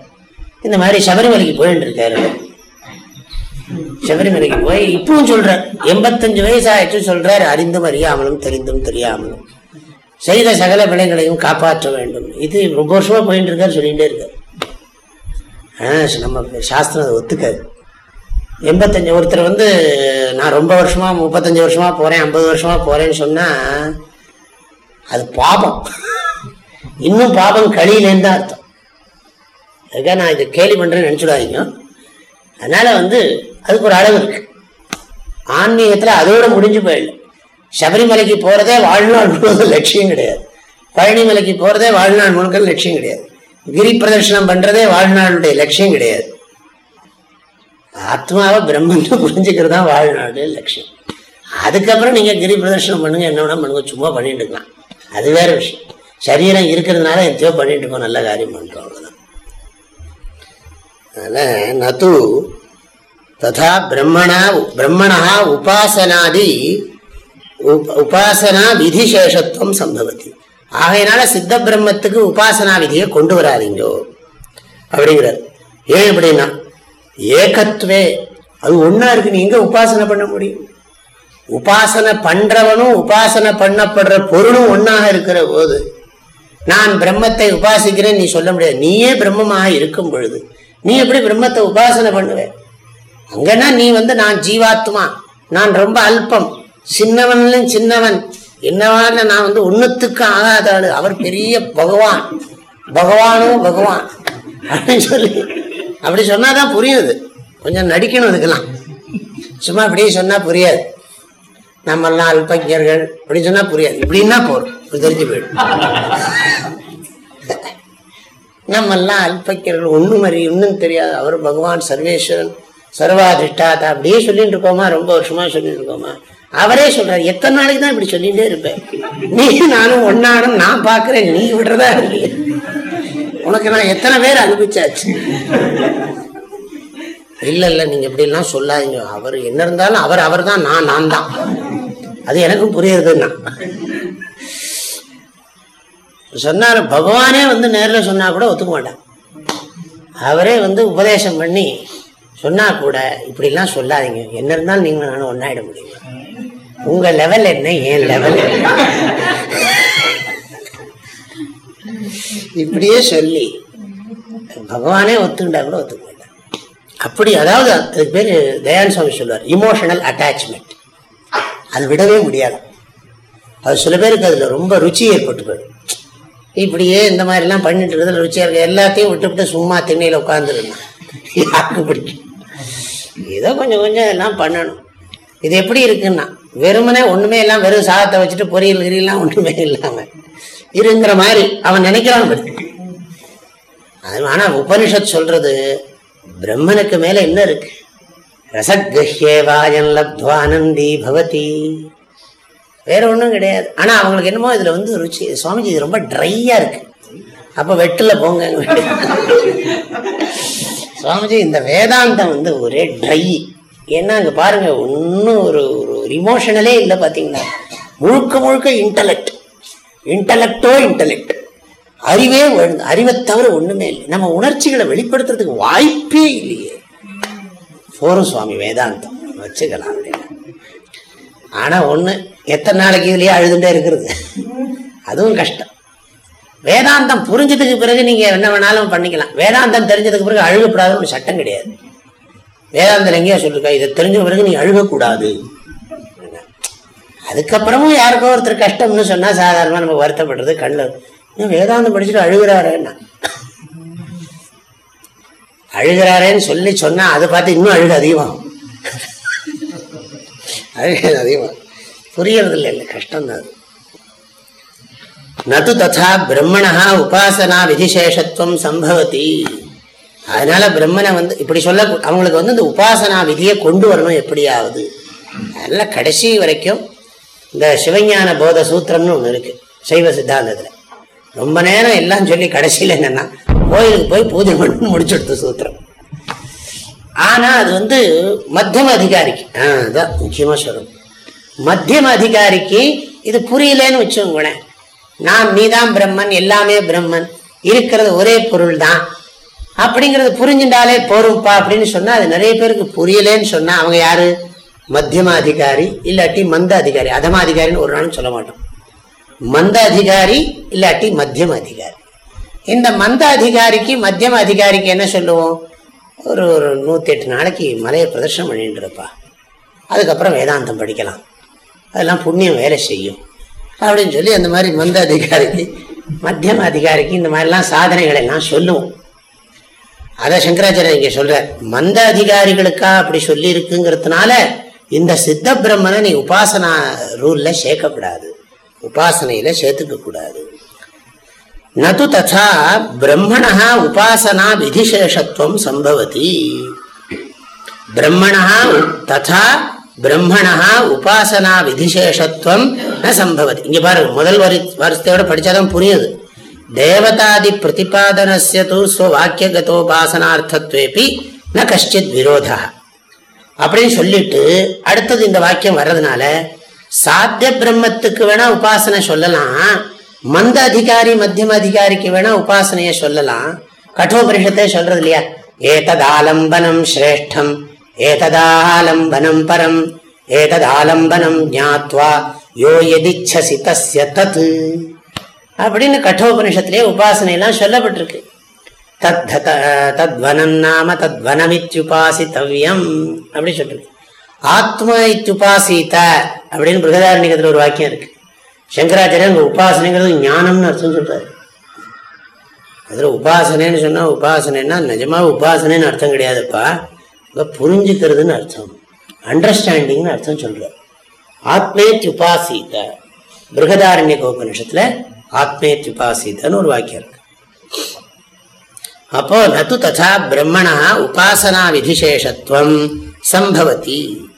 Speaker 1: இந்த மாதிரி சபரிமலைக்கு போயிட்டு இருக்காரு. சபரிமலைக்கு போய் இப்பவும் சொல்றார். எண்பத்தஞ்சு வயசு ஆயிடுச்சு சொல்றாரு. அறிந்தும் அறியாமலும் தெரிந்தும் தெரியாமலும். செய்த சகல பிள்ளைகளையும் காப்பாற்ற வேண்டும். இது ரொம்ப வருஷமா போயிட்டு இருக்காரு சொல்லிகிட்டே இருக்காரு. நம்ம சாஸ்திரம் அதை ஒத்துக்காது. எண்பத்தஞ்சு ஒருத்தர் வந்து நான் ரொம்ப வருஷமாக முப்பத்தஞ்சு வருஷமாக போகிறேன் ஐம்பது வருஷமாக போகிறேன்னு சொன்னால் அது பாபம். இன்னும் பாபம் கழியிலேன்னு தான் அர்த்தம். அதுக்காக நான் இதை கேலி பண்ணுறேன்னு நினச்சிடாதீங்க. அதனால் வந்து அதுக்கு ஒரு அளவு இருக்குது ஆன்மீகத்தில் அதோட முடிஞ்சு போயிடல சபரிமலைக்கு போகிறதே வாழ்நாள் முழுவதும் லட்சியம் கிடையாது. பழனிமலைக்கு போகிறதே வாழ்நாள் முழுக்க லட்சியம் கிடையாது. கிரி பிரதர்ஷனம் பண்றதே வாழ்நாளுடைய லட்சியம் கிடையாது. ஆத்மாவை பிரம்மன் புரிஞ்சுக்கிறது தான் வாழ்நாளுடைய லட்சியம். அதுக்கப்புறம் நீங்க கிரி பிரதர்ஷனம் பண்ணுங்க என்ன வேணா பண்ணுங்க சும்மா பண்ணிட்டு இருக்கலாம். அது வேற விஷயம். சரீரம் இருக்கிறதுனால எத்தையோ பண்ணிட்டு இருக்கோம் நல்ல காரியம் பண்றோம் அவ்வளவுதான். அதனால நது ததா பிரம்மணா பிரம்மணா உபாசனாதி உபாசனா விதிசேஷத்துவம் சம்பவத்தி ஆகையினால சித்த பிரம்மத்துக்கு உபாசனா விதியை கொண்டு வராதீங்கோ அப்படிங்கிறார். ஏன் அப்படின்னா ஏகத்துவே அது ஒன்றா இருக்கு நீங்க உபாசனை பண்ண முடியும்? உபாசனை பண்றவனும் உபாசனை பண்ணப்படுற பொருளும் ஒன்றாக இருக்கிற போது நான் பிரம்மத்தை உபாசிக்கிறேன் நீ சொல்ல முடியாது. நீயே பிரம்மமாக இருக்கும் பொழுது நீ எப்படி பிரம்மத்தை உபாசனை பண்ணுவ? அங்கன்னா நீ வந்து நான் ஜீவாத்மா நான் ரொம்ப அல்பம் சின்னவன்லும் சின்னவன் என்னவான நான் வந்து ஒண்ணுத்துக்கு ஆகாத ஆளு. அவர் பெரிய பகவான். பகவானும் பகவான். அப்படின்னு சொல்லி அப்படி சொன்னாதான் புரியுது. கொஞ்சம் நடிக்கணும் அதுக்கெல்லாம். சும்மா அப்படியே சொன்னா புரியாது. நம்மெல்லாம் அல்பஜர்கள் அப்படின்னு சொன்னா புரியாது. இப்படின்னா போறோம் தெரிஞ்சு போயிடும். நம்மெல்லாம் அல்பக்கியர்கள் ஒண்ணும் அறி ஒன்றும் தெரியாது. அவர் பகவான் சர்வேஸ்வரன் சர்வாதிஷ்டாதா. அப்படியே சொல்லிட்டு இருக்கோமா ரொம்ப வருஷமா சொல்லிட்டு இருக்கோமா அவரே சொல்றாரு எத்தனை நாளைக்கு தான் இப்படி சொல்லிட்டே இருப்பேன்? நீ நானும் ஒன்னானும் நான் பாக்குறேன் நீ விடுறதா இல்லையே உனக்கு நான் எத்தனை பேர் அனுப்பிச்சாச்சு இல்ல இல்ல நீங்க இப்படி எல்லாம் சொல்லாதீங்க. அவர் என்ன இருந்தாலும் அவர் அவர் தான் நான் நான் தான். அது எனக்கும் புரியுறதுன்னா சொன்னார் பகவானே வந்து நேரில் சொன்னா கூட ஒத்துக்க மாட்டான் அவரே வந்து உபதேசம் பண்ணி சொன்னா கூட இப்படிலாம் சொல்லாதீங்க. என்ன இருந்தாலும் நீங்க நானும் ஒன்னாயிட முடியும். உங்க லெவல் என்ன? என் லெவல் இப்படியே சொல்லி பகவானே ஒத்துக்கிட்டா கூட ஒத்துக்க மாட்டான் அப்படி அதாவது அதுக்கு பேர் தயான் சுவாமி சொல்லுவார் இமோஷனல் அட்டாச்மெண்ட் அது விடவே முடியாது. அது சில பேருக்கு அதில் ரொம்ப ருச்சி ஏற்பட்டு போயிடும். இப்படியே இந்த மாதிரிலாம் பண்ணிட்டு இருக்கிறதுல ருச்சியாக இருக்கு. எல்லாத்தையும் விட்டுவிட்டு சும்மா திண்ணையில் உட்காந்துருந்தான் யாருக்கு பிடிக்கும்? ஏதோ கொஞ்சம் கொஞ்சம் எல்லாம் பண்ணணும். இது எப்படி இருக்குன்னா வெறுமனே ஒண்ணுமே எல்லாம் வெறும் சாதத்தை வச்சுட்டு பொரியல் கிரியெல்லாம் ஒண்ணுமே இல்லாம இருங்கிற மாதிரி அவன் நினைக்கிறான் அது ஆனா உபனிஷத் சொல்றது பிரம்மனுக்கு மேல என்ன இருக்கு? ரசகஹ்யேவாயன் லப்துவானந்தி பவதி. வேற ஒன்றும் கிடையாது. ஆனா அவங்களுக்கு என்னமோ இதுல வந்து ருச்சி சுவாமிஜி இது ரொம்ப ட்ரையா இருக்கு. அப்ப வெட்டுல போங்க. சுவாமிஜி இந்த வேதாந்தம் வந்து ஒரே ட்ரை. ஏன்னா அங்க பாருங்க ஒன்னும் ஒரு ஒரு இமோஷனலே இல்லை பாத்தீங்களா முழுக்க முழுக்க இன்டலெக்ட் இன்டலெக்டோ இன்டலெக்ட் அறிவே அறிவை தவிர ஒண்ணுமே இல்லை. நம்ம உணர்ச்சிகளை வெளிப்படுத்துறதுக்கு வாய்ப்பே இல்லையே. போரும் சுவாமி வேதாந்தம். வச்சுக்கலாம் அப்படின்னு. ஆனா ஒண்ணு எத்தனை நாளைக்கு இதுலயே அழுதுண்டே இருக்கிறது? அதுவும் கஷ்டம். வேதாந்தம் புரிஞ்சதுக்கு பிறகு நீங்க என்ன வேணாலும் பண்ணிக்கலாம். வேதாந்தம் தெரிஞ்சதுக்கு பிறகு அழுகப்படாத ஒரு சட்டம் கிடையாது. வேதாந்த எங்கேயா சொல்லிருக்கா இதை தெரிஞ்ச பிறகு நீ அழுகக்கூடாது. அதுக்கப்புறமும் யாருக்கோ ஒருத்தர் கஷ்டம்னு சொன்னா சாதாரணமா நம்ம வருத்தப்படுறது கண்ணு. வேதாந்தம் படிச்சுட்டு அழுகிறாரேன்னா? அழுகிறாரேன்னு சொல்லி சொன்னா அதை பார்த்து இன்னும் அழுகு அதிகமாகும். அழுக அதிகமாகும். புரியறது இல்லை இல்லை கஷ்டம் தான் அது. நது ததா பிரம்மணா உபாசனா விதிசேஷத்துவம் சம்பவத்தி அதனால பிரம்மனை வந்து இப்படி சொல்ல அவங்களுக்கு வந்து இந்த உபாசனா விதியை கொண்டு வரணும் எப்படியாவது. அதனால கடைசி வரைக்கும் இந்த சிவஞான போத சூத்திரம்னு ஒன்று இருக்கு சைவ சித்தாந்தத்தில். ரொம்ப நேரம் எல்லாம் சொல்லி கடைசியில் என்னன்னா கோயிலுக்கு போய் பூஜை பண்ணி முடிச்சுடுத்து சூத்திரம். ஆனா அது வந்து மத்தியம அதிகாரிக்கு ஆ, அதான் முக்கியமா சொல்லணும் மத்தியம அதிகாரிக்கு இது புரியலன்னு வச்சுக்கோங்களேன். நான் நீதான் பிரம்மன் எல்லாமே பிரம்மன் இருக்கிறது ஒரே பொருள் தான் அப்படிங்கறது புரிஞ்சுட்டாலே போரும்பா அப்படின்னு சொன்னா அது நிறைய பேருக்கு புரியலேன்னு சொன்னா அவங்க யாரு? மத்தியம அதிகாரி இல்லாட்டி மந்த அதிகாரி அதம அதிகாரின்னு ஒரு நாளும் சொல்ல மாட்டோம். மந்த அதிகாரி இல்லாட்டி மத்தியம அதிகாரி. இந்த மந்த அதிகாரிக்கு மத்தியம அதிகாரிக்கு என்ன சொல்லுவோம்? ஒரு ஒரு நூத்தி எட்டு நாளைக்கு மலையை பிரதர்ஷனம் பண்ணிட்டு இருப்பா அதுக்கப்புறம் வேதாந்தம் படிக்கலாம். அதெல்லாம் புண்ணியம் வேலை செய்யும். அப்படின்னு சொல்லி அந்த மாதிரி மந்த அதிகாரிக்கு மத்தியம அதிகாரிக்கு இந்த மாதிரிலாம் சாதனைகளை எல்லாம் சொல்லுவோம். அதை சங்கராச்சாரியர் இங்க சொல்ற மந்த அதிகாரிகளுக்கா அப்படி சொல்லி இருக்குங்கிறதுனால இந்த சித்த பிரம்மனை நீ உபாசனா ரூல்ல சேர்க்கப்படாது. உபாசனையில சேர்த்துக்க கூடாது. நது ததா பிரம்மணா உபாசனா விதிசேஷத்துவம் சம்பவதி. பிரம்மணா ததா பிரம்மணா உபாசனா விதிசேஷத்துவம் ந சம்பவதி. இங்க பாருங்க முதல் வரி வருஷத்தையோட படிச்சாதான் புரியுது. தேவதாதி பிரதிபாதனசிய தூ ஸ்வவாக்கியகதோபாசனார்த்தத்வேபி ந கஷ்டித் விரோதா அப்படின்னு சொல்லிட்டு அடுத்தது இந்த வாக்கியம் வர்றதுனால சாத்திய பிரம்மத்துக்கு வேணா உபாசனை சொல்லலாம் மந்த அதிகாரி மத்தியம அதிகாரிக்கு வேணா உபாசனைய சொல்லலாம். கட்டோபரிஷத்தை சொல்றது இல்லையா? ஏததாலம்பனம் சிரேஷ்டம் ஏததாலம்பனம் பரம் ஏததாலம்பனம் ஞாத்வா யோ எதிச்சசி தஸ்ய தத். அப்படின்னு கட்டோபனிஷத்திலே உபாசனை எல்லாம் சொல்லப்பட்டிருக்கு தத்வனம் நாம தத்வனமித்யுபாசித்தவ்யம் அப்படி சொல்லிருக்கு. ஆத்மா இத்யுபாசித்த அப்படின்னு பிருகதாரண்யத்தில் ஒரு வாக்கியம் இருக்கு. சங்கராச்சாரியன் அங்கே உபாசனைங்கிறது ஞானம்னு அர்த்தம் சொல்றாரு. அதில் உபாசனைன்னு சொன்னால் உபாசனைன்னா நிஜமாக உபாசனைன்னு அர்த்தம் கிடையாதுப்பா. இப்போ புரிஞ்சுக்கிறதுன்னு அர்த்தம். அண்டர்ஸ்டாண்டிங்னு அர்த்தம் சொல்கிறார் ஆத்மேத்யுபாசித்த பிருகதாரண்ய கோபனிஷத்தில் ஆத்மேத்யுபாசித்தன்னு ஒரு வாக்கியம் இருக்கு. அப்போ நத்து ததா பிரம்மணா உபாசனா விதிசேஷத்துவம் சம்பவதி.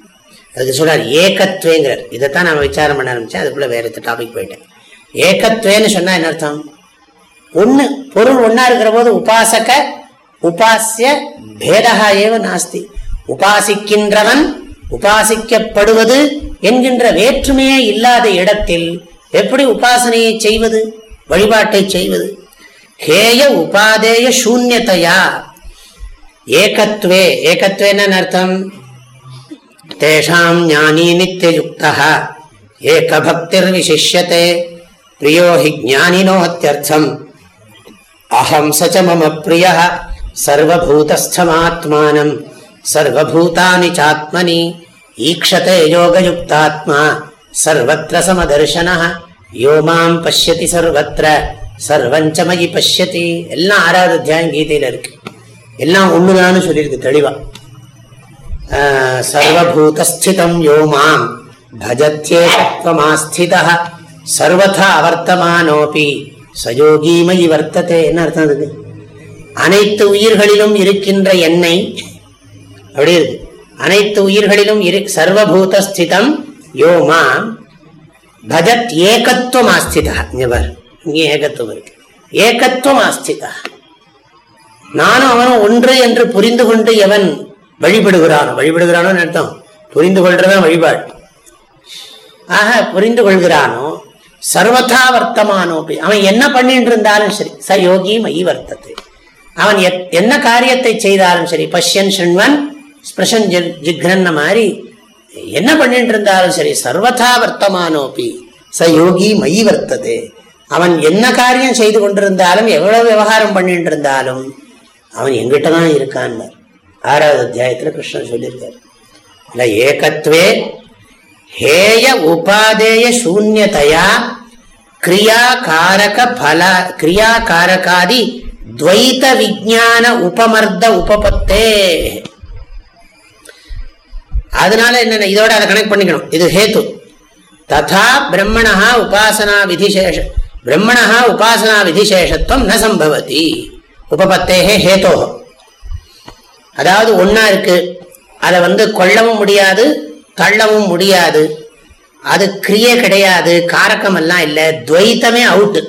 Speaker 1: அதுக்கு சொல்றார் ஏகத்வேங்கிறார் இதைத்தான் நான் விசாரம் பண்ண ஆரம்பிச்சேன் அதுக்குள்ள வேற டாபிக் போயிட்டேன். ஏகத்வேன்னு சொன்னா என்ன அர்த்தம்? ஒண்ணு பொருள் ஒன்னா இருக்கிற போது உபாசக உபாசிய பேதகா ஏவ நாஸ்தி. உபாசிக்கின்றவன் உபாசிக்கப்படுவது என்கின்ற வேற்றுமையே இல்லாத இடத்தில் எப்படி உபாசனையை செய்வது? வழிபாட்டை செய்வது? ஹேய உபாதேய சூன்யத்தையா ஏகத்வே ஏகத்வேன்னு அர்த்தம்? தேஷாம் ஞானி நித்தியயுக்தா ஏக பக்திர் விசிஷ்யத்தை பிரியோ ஹி ஜானினோத்தியர்த்தம் அஹம் சச்ச மம பிரிய சர்வூதஸ்தமாத்மானம் சர்வூதானி சாத்மனி. ஈக்ஷத்தை யோகயுக்தாத்மா. சர்வத்திர சமதர்ஷன யோ மாம் பசியதி சர்வத்திர சர்வஞ்சமயி பசியதி எல்லாம் ஆறாவது அத்தியாயம் கீதையில இருக்கு எல்லாம் ஒண்ணுதான்னு சொல்லியிருக்கு தெளிவா சர்வபூதஸ்திதம் யோ மாம் பஜத்யேகத்வமாஸ்தித சர்வதா அவர்த்தமானோபி சயோகீமயி வர்த்ததே என்ன அர்த்தம் அதுக்கு அனைத்து உயிர்களிலும் இருக்கின்ற எண்ணெய் அப்படி இருக்கு அனைத்து உயிர்களிலும் இரு சர்வபூதஸ்திதம் யோ மாம் பஜத் ஏகத்துவம் ஆஸ்திதா இங்கே ஏகத்துவம் இருக்கு. ஏகத்துவம் ஆஸ்திதா நானும் அவனும் ஒன்று என்று புரிந்து கொண்டு எவன் வழிபடுகிறானோ வழிபடுகிறானோன்னு அர்த்தம். புரிந்து கொள்றதான் வழிபாடு. ஆக புரிந்து கொள்கிறானோ சர்வதா வர்த்தமானோப்பி அவன் என்ன பண்ணிட்டு இருந்தாலும் சரி ச யோகி மயி வர்த்தது. அவன் என்ன காரியத்தை செய்தாலும் சரி பஷ்யன் ஷண்வன் ஸ்பிரஷன் ஜிக்ரன்ன மாதிரி என்ன பண்ணிட்டு இருந்தாலும் சரி சர்வதா வர்த்தமானோப்பி ச யோகி மயி வர்த்தது. அவன் என்ன காரியம் செய்து கொண்டிருந்தாலும் எவ்வளவு விவகாரம் பண்ணிட்டு இருந்தாலும் அவன் எங்கிட்ட தான் இருக்கான். ஆறாவது அத்தியாயத்தில் கிருஷ்ணன் சொல்லியிருக்கார். இல்ல ஏகத்வே ஹேய உபாதேய சூன்யதையா கிரியா காரக பல கிரியா காரகாதி துவைத விஜான உபமர்த்த உபபத்தே. அதனால என்ன இதோட அதை கனெக்ட் பண்ணிக்கணும். இது ஹேத்து. ததா பிரம்மணா உபாசனா விதிசேஷ பிரம்மணா உபாசனா விதிசேஷத்துவம் ந சம்பவதி. உபபத்தேகே ஹேத்தோ அதாவது ஒன்னா இருக்கு. அதை வந்து கொள்ளவும் முடியாது தள்ளவும் முடியாது. அது கிரியே கிடையாது காரக்கம் எல்லாம் இல்லை. துவைத்தமே அவுட்டு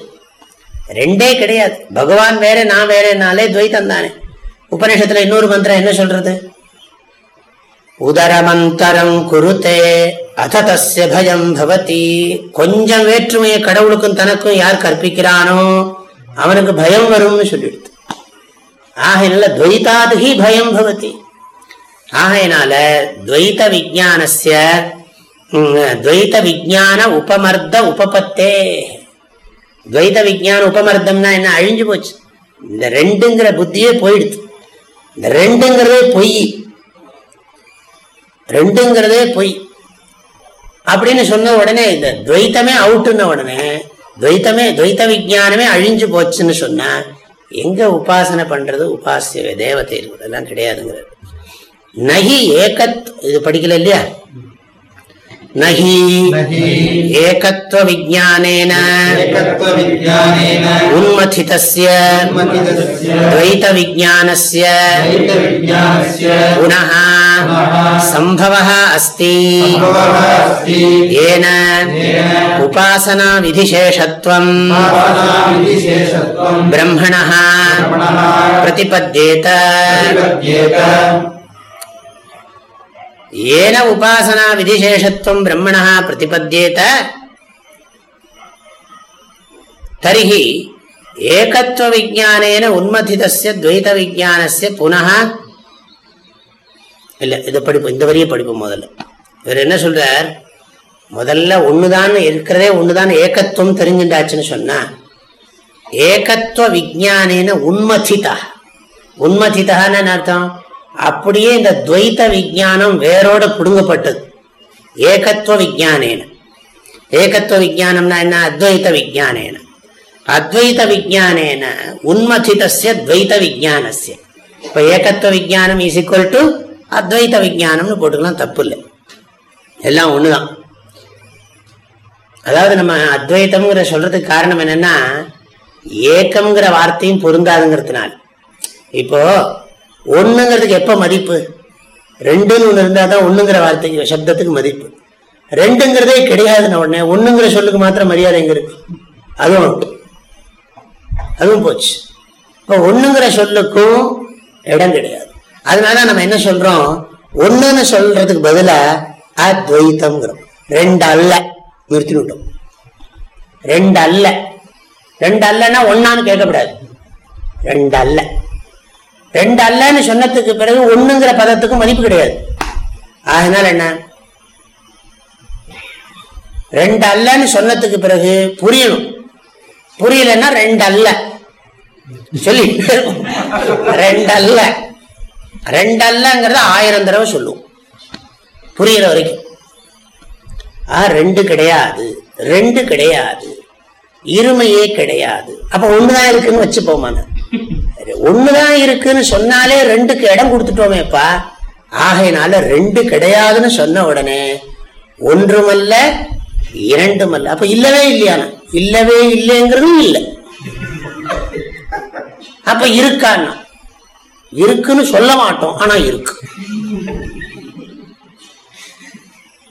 Speaker 1: ரெண்டே கிடையாது. பகவான் வேற நான் வேறனாலே துவைத்தம் தானே உபநிஷத்துல இன்னொரு மந்திரம் என்ன சொல்றது? உதரமந்தரம் குருத்தே அததஸ்ய பயம் பவதி. கொஞ்சம் வேற்றுமையை கடவுளுக்கும் தனக்கும் யார் கற்பிக்கிறானோ அவனுக்கு பயம் வரும்னு சொல்லிடுது. ஆகையினால துவைதாதுகி பயம் பவதி. ஆகையினால துவைத விஜானசிய துவைத விஜான உபமர்த்த உபபத்தே. துவைத விஜான உபமர்த்தம்னா என்ன? அழிஞ்சு போச்சு. இந்த ரெண்டுங்கிற புத்தியே போயிடுது. இந்த ரெண்டுங்கிறதே பொய். ரெண்டுங்கிறதே பொய். அப்படின்னு சொன்ன உடனே இந்த துவைத்தமே அவுட்டுன்ன உடனே துவைத்தமே துவைத்த விஜானமே அழிஞ்சு போச்சுன்னு சொன்னா எங்க உபாசனை பண்றது உபாசிய தேவதை எல்லாம் கிடையாதுங்கிறது நகி ஏகத் இது படிக்கல இல்லையா? न हि एकत्वविज्ञानेन। उन्मथितस्य। द्वैतविज्ञानस्य। गुणः सम्भवः अस्ति। येन उपासनाविधिशेषत्वम्। ब्रह्मणः प्रतिपद्येत। ஏன உபாசனா விதிசேஷத்துவம் பிரம்மணா பிரதிபத்தியேத தரிகி ஏகத்துவ விஜானேன உன்மதிதஸ்ய துவைத விஜானஸ்ய புனः இல்லை இதை படிப்போம் இந்த வரியை படிப்போம் முதல்ல. இவர் என்ன சொல்றார்? முதல்ல ஒண்ணுதான் இருக்கிறதே ஒண்ணுதான் ஏகத்துவம் தெரிஞ்சுட்டாச்சுன்னு சொன்னா ஏகத்துவ விஜானேன உன்மதிதா உன்மதிதான்னு அர்த்தம்? அப்படியே இந்த துவைத்த விஜானம் வேரோட புடுங்கப்பட்டது. ஏகத்துவ விஜானேன ஏகத்துவ விஜானம்னா என்ன? அத்வைத்த விஜானேன அத்வைத விஜானேன உன்மதிதஸ்ய துவைத விஜானசிய இப்ப ஏகத்துவ விஜானம் இஸ் ஈக்குவல் டு அத்வைத விஜானம்னு போட்டுக்கலாம் தப்பு இல்லை எல்லாம் ஒண்ணுதான். அதாவது நம்ம அத்வைத்தம்ங்கிற சொல்றதுக்கு காரணம் என்னன்னா ஏக்கம்ங்கிற வார்த்தையும் பொருந்தாதுங்கிறதுனால. இப்போ ஒண்ணுங்கிறதுக்கு எப்ப மதிப்பு? ரெண்டுன்னு ஒண்ணு இருந்தா தான் ஒண்ணுங்கிற வார்த்தைக்கு சப்தத்துக்கு மதிப்பு. ரெண்டுங்கிறதே கிடையாதுன்னு உடனே ஒண்ணுங்கிற சொல்லுக்கு மாத்திரம் மரியாதை எங்க இருக்கு? அதுவும் உண்டு. அதுவும் போச்சு. இப்போ ஒண்ணுங்கிற சொல்லுக்கும் இடம் கிடையாது. அதனால நம்ம என்ன சொல்றோம்? ஒண்ணுன்னு சொல்றதுக்கு பதிலா அத்வைத்தம்ங்கிறோம். ரெண்டு அல்ல நிறுத்தி விட்டோம். ரெண்டு அல்ல ரெண்டு அல்லன்னா ஒன்னான்னு கேட்கக்கூடாது. ரெண்டு அல்ல ரெண்டு அல்லன்னு சொன்னதுக்கு பிறகு ஒண்ணுங்கிற பதத்துக்கு மதிப்பு கிடையாது. அதனால என்ன? ரெண்டு அல்லன்னு சொன்னதுக்கு பிறகு புரியணும். புரியலன்னா ரெண்டு அல்ல சொல்லி. ரெண்டு அல்ல ரெண்டு அல்லங்கிறத ஆயிரம் தடவை சொல்லுவோம். புரியுற வரைக்கும். ஆ ரெண்டு கிடையாது. ரெண்டு கிடையாது. இருமையே கிடையாது. அப்ப ஒண்ணுதான் இருக்குன்னு வச்சுப்போமான ஒண்ணுதான் இருக்குன்னு சொன்னாலே ரெண்டுக்கு இடம் கொடுத்துட்டோமேப்பா. ஆகையினால ரெண்டு கிடையாதுன்னு சொன்ன உடனே ஒன்றுமல்ல இரண்டுமல்ல. அப்ப இல்லவே இல்லையான? இல்லவே இல்லைங்கிறதும் இல்லை. அப்ப இருக்கான்னா? இருக்குன்னு சொல்ல மாட்டோம் ஆனா இருக்கு.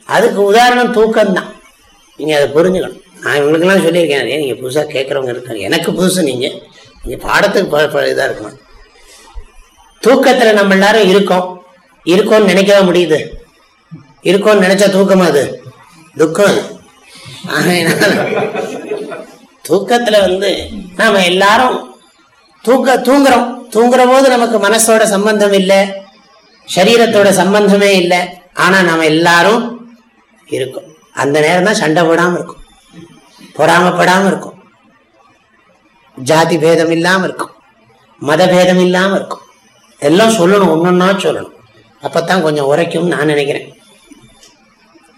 Speaker 1: அதுக்கு உதாரணம் தூக்கம் தான் நீங்க அதை புரிஞ்சுக்கணும். நான் இவங்களுக்கெல்லாம் சொல்லியிருக்கேன் அதே நீங்க புதுசா கேட்கறவங்க இருக்காங்க. எனக்கு புதுசு நீங்க. இது பாடத்துக்கு இதாக இதா இருக்கணும். தூக்கத்துல நம்ம எல்லாரும் இருக்கோம். இருக்கோம்னு நினைக்கவே முடியுது. இருக்கோம்னு நினைச்சா தூக்கமா அது? துக்கம் அது. ஆகையினால தூக்கத்துல வந்து நாம எல்லாரும் தூக்க தூங்குறோம். தூங்குற போது நமக்கு மனசோட சம்பந்தம் இல்லை. சரீரத்தோட சம்பந்தமே இல்லை. ஆனா நாம எல்லாரும் இருக்கோம். அந்த நேரம் தான் சண்டை போடாமல் இருக்கும். பொறாமப்படாமல் இருக்கும். ஜாதி பேதம் இல்லாம இருக்கும். மத பேதம் இல்லாம இருக்கும். எல்லாம் சொல்லணும் ஒன்றுன்னா சொல்லணும். அப்பதான் கொஞ்சம் உரைக்கும்னு நான் நினைக்கிறேன்.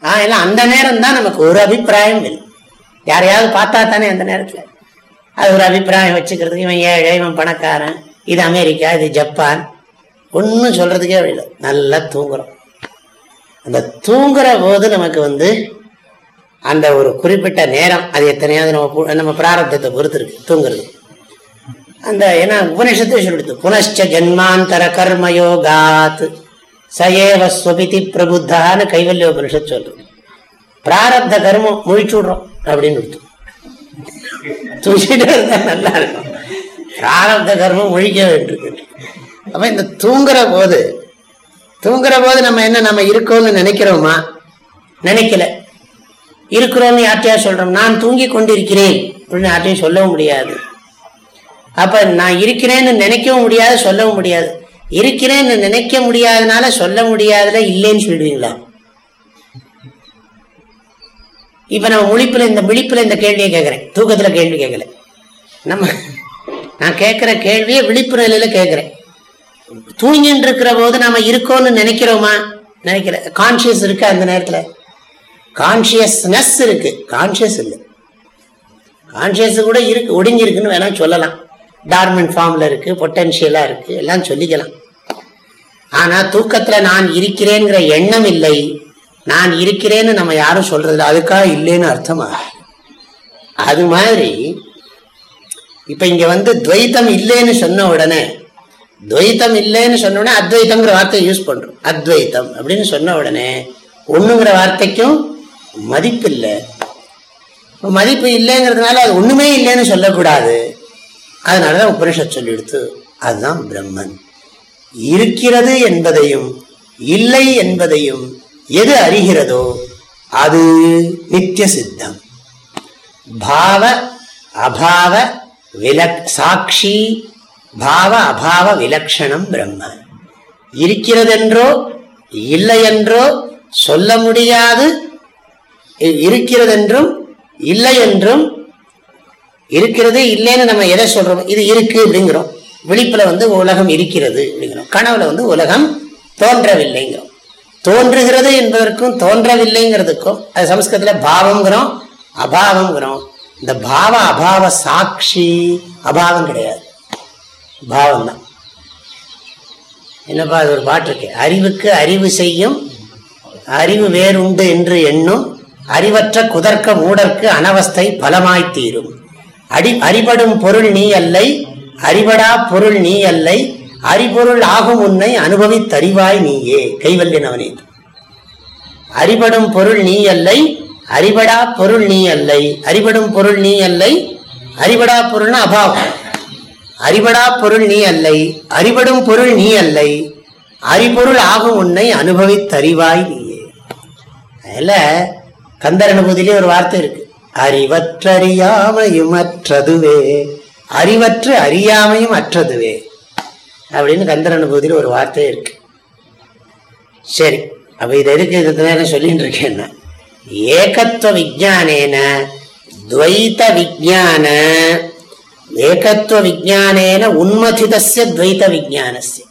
Speaker 1: ஆஹ் எல்லாம் அந்த நேரம் தான் நமக்கு ஒரு அபிப்பிராயம் இல்லை. யாரையாவது பார்த்தா தானே அந்த நேரத்துல. அது ஒரு அபிப்பிராயம் வச்சுக்கிறதுக்கு இவன் ஏழை இவன் பணக்காரன் இது அமெரிக்கா இது ஜப்பான். ஒன்றும் சொல்றதுக்கே இல்லை. நல்லா தூங்குறோம். அந்த தூங்குற போது நமக்கு வந்து அந்த ஒரு குறிப்பிட்ட நேரம் அது எத்தனையாவது நம்ம நம்ம பிராரத்தத்தை பொறுத்து இருக்கு தூங்குறது. அந்த ஏன்னா உபனிஷத்தை சொல்லிடுது புனశ్చ ஜன்மாந்தர கர்மயோகாத் சயேவ ஸ்வபிதி பிரபுத்தான்னு கைவல்ய உபனிஷத் சொல்றது. பிராரப்த கர்மம் முழிச்சு விடுறோம் அப்படின்னு விடுத்து தூங்கிட்டு இருந்தா நல்லா இருக்கும். பிராரப்த கர்மம் முழிக்க வேண்டும் அப்ப இந்த தூங்குற போது தூங்குற போது நம்ம என்ன நம்ம இருக்கோம்னு நினைக்கிறோமா? நினைக்கல. இருக்கிறோம்னு யார்ட்டையா சொல்றோம். நான் தூங்கி கொண்டிருக்கிறேன். அப்படின்னு யார்ட்டையும் சொல்லவும் முடியாது. அப்ப நான் இருக்கிறேன்னு நினைக்கவும் முடியாது சொல்லவும் முடியாது. இருக்கிறேன்னு நினைக்க முடியாதனால சொல்ல முடியாதுல இல்லைன்னு சொல்லிடுவீங்களா இப்ப நம்ம முழிப்புல இந்த விழிப்புல இந்த கேள்வியை கேட்கிறேன். தூக்கத்துல கேள்வி கேட்கல. நம்ம நான் கேட்கிற கேள்வியை விழிப்பு நிலையில கேட்கிறேன். தூங்கிட்டு இருக்கிற போது நாம இருக்கோம்னு நினைக்கிறோமா? நினைக்கிற கான்சியஸ் இருக்கா அந்த நேரத்துல? கான்சியஸ்னஸ் இருக்கு. கான்சியஸ் இல்லை. கான்சியஸ் கூட இருக்கு ஒடிஞ்சிருக்குன்னு வேணா சொல்லலாம். டார்மெண்ட் ஃபார்ம்ல இருக்கு பொட்டன்ஷியலா இருக்கு எல்லாம் சொல்லிக்கலாம். ஆனா தூக்கத்துல நான் இருக்கிறேங்கிற எண்ணம் இல்லை. நான் இருக்கிறேன்னு நம்ம யாரும் சொல்றது அதுக்காக இல்லைன்னு அர்த்தமா? அது மாதிரி இப்ப இங்க வந்து துவைத்தம் இல்லைன்னு சொன்ன உடனே துவைத்தம் இல்லைன்னு சொன்ன உடனே அத்வைத்தம்ங்கிற வார்த்தையை யூஸ் பண்றோம். அத்வைத்தம் அப்படின்னு சொன்ன உடனே ஒண்ணுங்கிற வார்த்தைக்கும் மதிப்பு இல்லை மதிப்பு இல்லைங்கிறதுனால அது ஒண்ணுமே இல்லைன்னு சொல்லக்கூடாது. அதனாலதான் உபனிஷத் சொல்லிடுத்து அதுதான் பிரம்மன். இருக்கிறது என்பதையும் இல்லை என்பதையும் எது அறிகிறதோ அது நித்திய சித்தம். பாவ அபாவ விலக் சாட்சி பாவ அபாவ விலக்ஷணம் பிரம்ம இருக்கிறதென்றோ இல்லை என்றோ சொல்ல முடியாது இருக்கிறதென்றும் இல்லை என்றும் இருக்கிறது இல்லைன்னு நம்ம எதை சொல்றோம்? இது இருக்கு அப்படிங்கிறோம். விழிப்புல வந்து உலகம் இருக்கிறது அப்படிங்கிறோம். கனவுல வந்து உலகம் தோன்றவில்லைங்கிறோம். தோன்றுகிறது என்பதற்கும் தோன்றவில்லைங்கிறதுக்கும் அது சமஸ்கிருதத்தில் பாவங்கிறோம் அபாவங்கிறோம் இந்த பாவ அபாவ சாட்சி அபாவம் கிடையாது. பாவம் தான் என்னப்பா அது ஒரு பாட்டு இருக்கு? அறிவுக்கு அறிவு செய்யும் அறிவு வேறுண்டு என்று எண்ணும் அறிவற்ற குதர்க்க மூடற்கு அனவஸ்தை பலமாய் தீரும் அடி அறிபடும் பொருள் நீ அல்லை அறிபடா பொருள் நீ அல்லை அறிபொருள் ஆகும் உன்னை அனுபவித்தறிவாய் நீயே. கைவல்லினவனே. அறிபடும் பொருள் நீ அல்லை அறிபடா பொருள் நீ அல்லை அறிபடும் பொருள் நீ அல்லை அறிபடா பொருள்னா அபாவம். அறிபடா பொருள் நீ அல்லை அறிபடும் பொருள் நீ அல்லை அறிபொருள் ஆகும் உன்னை அனுபவித்தறிவாய் நீயே. அதில் கந்தர் அனுபூதியிலே ஒரு வார்த்தை இருக்கு. அறிவற்றறியாமையும் அற்றதுவே அறிவற்று அறியாமையும் அற்றதுவே அப்படின்னு கந்தர் அனுபூதியில் ஒரு வார்த்தை இருக்கு. சரி அப்ப இது எதுக்கு இது சொல்லிட்டு இருக்கேன்னா ஏகத்துவ விஜானேன துவைத விஜான ஏகத்துவ விஜானேன உன்மதிதஸ்ய துவைத விஜானஸ்ய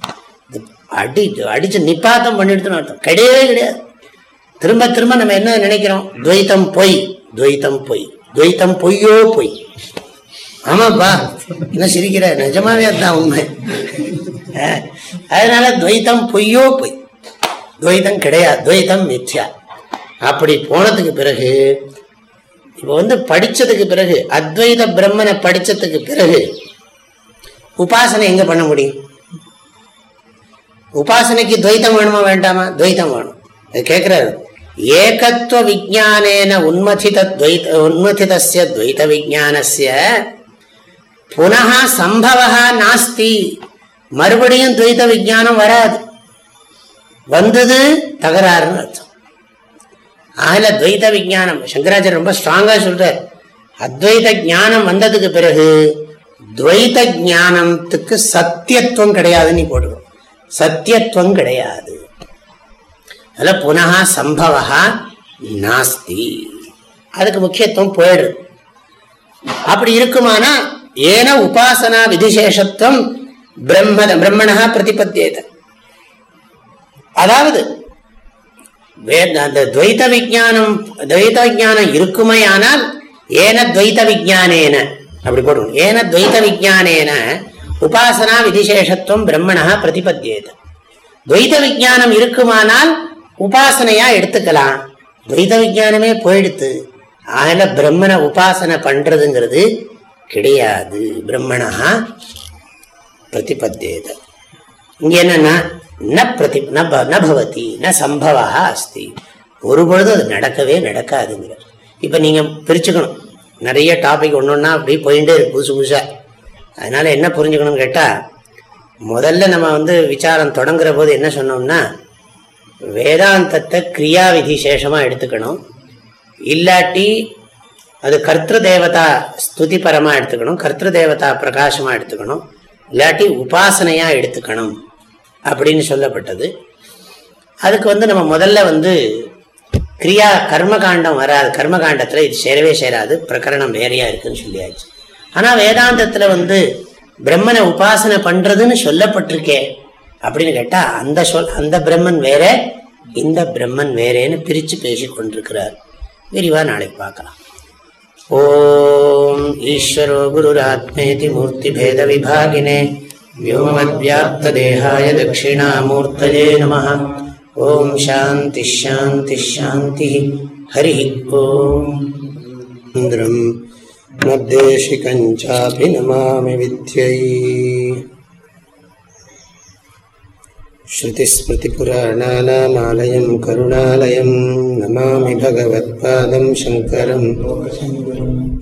Speaker 1: அடி அடிச்சு நிப்பாத்தம் பண்ணிடுதுன்னு அர்த்தம். கிடையவே கிடையாது. திரும்ப திரும்ப நம்ம என்ன நினைக்கிறோம்? துவைத்தம் பொய் துவைத்தம் பொய் துவைத்தம் பொய்யோ பொய். ஆமாப்பா என்ன சிரிக்கிற? நிஜமாவே அதான் உண்மை. அதனால துவைத்தம் பொய்யோ பொய். துவைத்தம் கிடையாது துவைத்தம் மித்யா. அப்படி போனதுக்கு பிறகு இப்போ வந்து படிச்சதுக்கு பிறகு அத்வைத பிரம்மனை படிச்சதுக்கு பிறகு உபாசனை எங்க பண்ண முடியும்? உபாசனைக்கு துவைத்தம் வேணுமா வேண்டாமா? துவைத்தம் வேணும். அது கேட்கிறாரு ஏகத்துவ விஜானேன உன்மதித துவைத உன்மதிதஸ்ய துவைத விஜானஸ்ய. புனः சம்பவா நாஸ்தி. மறுபடியும் துவைத விஜானம் வராது. வந்தது தகராறுன்னு அர்த்தம். ஆகல துவைத விஜானம். சங்கராச்சாரியர் ரொம்ப ஸ்ட்ராங்காக சொல்றார். அத்வைத ஜானம் வந்ததுக்கு பிறகு துவைத ஞானத்துக்கு சத்தியத்துவம் கிடையாதுன்னு நீ போட்டுக்கணும். சத்தியத்துவம் கிடையாது. அதில் புனகா சம்பவா நாஸ்தி. அதுக்கு முக்கியத்துவம் போயிடுது அப்படி இருக்குமானா ஏன உபாசனா விதிசேஷத்துவம் பிரம்ம பிரம்மணா பிரதிபத்தியத. அதாவது அந்த துவைத விஜானம் துவைத விஜானம் இருக்குமே ஆனால் ஏன துவைத விஜானேன அப்படி போடுவோம். ஏன துவைத விஜானேன உபாசனா விதிசேஷத்துவம் பிரம்மணா பிரதிபத்தியது. துவைத விஜானம் இருக்குமானால் உபாசனையா எடுத்துக்கலாம். துவைத விஜானமே போயிடுத்து. அதனால பிரம்மனை உபாசனை பண்றதுங்கிறது கிடையாது. பிரம்மணா பிரதிபத்தியத இங்க என்னன்னா ந பிரதி நபவதி ந சம்பவா அஸ்தி. ஒரு பொழுதும் அது நடக்கவே நடக்காதுங்கிற இப்போ நீங்கள் பிரிச்சுக்கணும். நிறைய டாபிக் ஒன்று ஒன்றா அப்படி போயிட்டே இருக்கு புதுசு புதுசாக அதனால என்ன புரிஞ்சுக்கணும்னு கேட்டால் முதல்ல நம்ம வந்து விசாரம் தொடங்குற போது என்ன சொன்னோம்னா வேதாந்தத்தை கிரியா விதி சேஷமாக எடுத்துக்கணும். இல்லாட்டி அது கர்த்திரு தேவதா ஸ்துதி பரமாக எடுத்துக்கணும். கர்த்திரு தேவதா பிரகாசமாக எடுத்துக்கணும். இல்லாட்டி உபாசனையாக எடுத்துக்கணும் அப்படின்னு சொல்லப்பட்டது. அதுக்கு வந்து நம்ம முதல்ல வந்து கிரியா கர்மகாண்டம் வராது. கர்மகாண்டத்தில் இது சேரவே சேராது. பிரகரணம் வேறையா இருக்குன்னு சொல்லியாச்சு. ஆனால் வேதாந்தத்தில் வந்து பிரம்மனை உபாசனை பண்ணுறதுன்னு சொல்லப்பட்டிருக்கேன் அப்படின்னு கேட்டால் அந்த சொல் அந்த பிரம்மன் வேற இந்த பிரம்மன் வேறேன்னு பிரித்து பேசி கொண்டிருக்கிறார் விரிவாக நாளைக்கு பார்க்கலாம் ஓம் ஈஸ்வரோ குருராத்மேதி மூர்த்தி பேத விபாகினே व्योमवद्व्याप्तदेहाय दक्षिणामूर्तये नमः ॐ शान्तिः शान्तिः शान्तिः हरिः ॐ इन्द्रम् निर्देशिकम् चापि नमामि विद्यै श्रुतिस्मृतिपुराणानामालयं करुणालयं नमामि भगवत्पादं शङ्करम्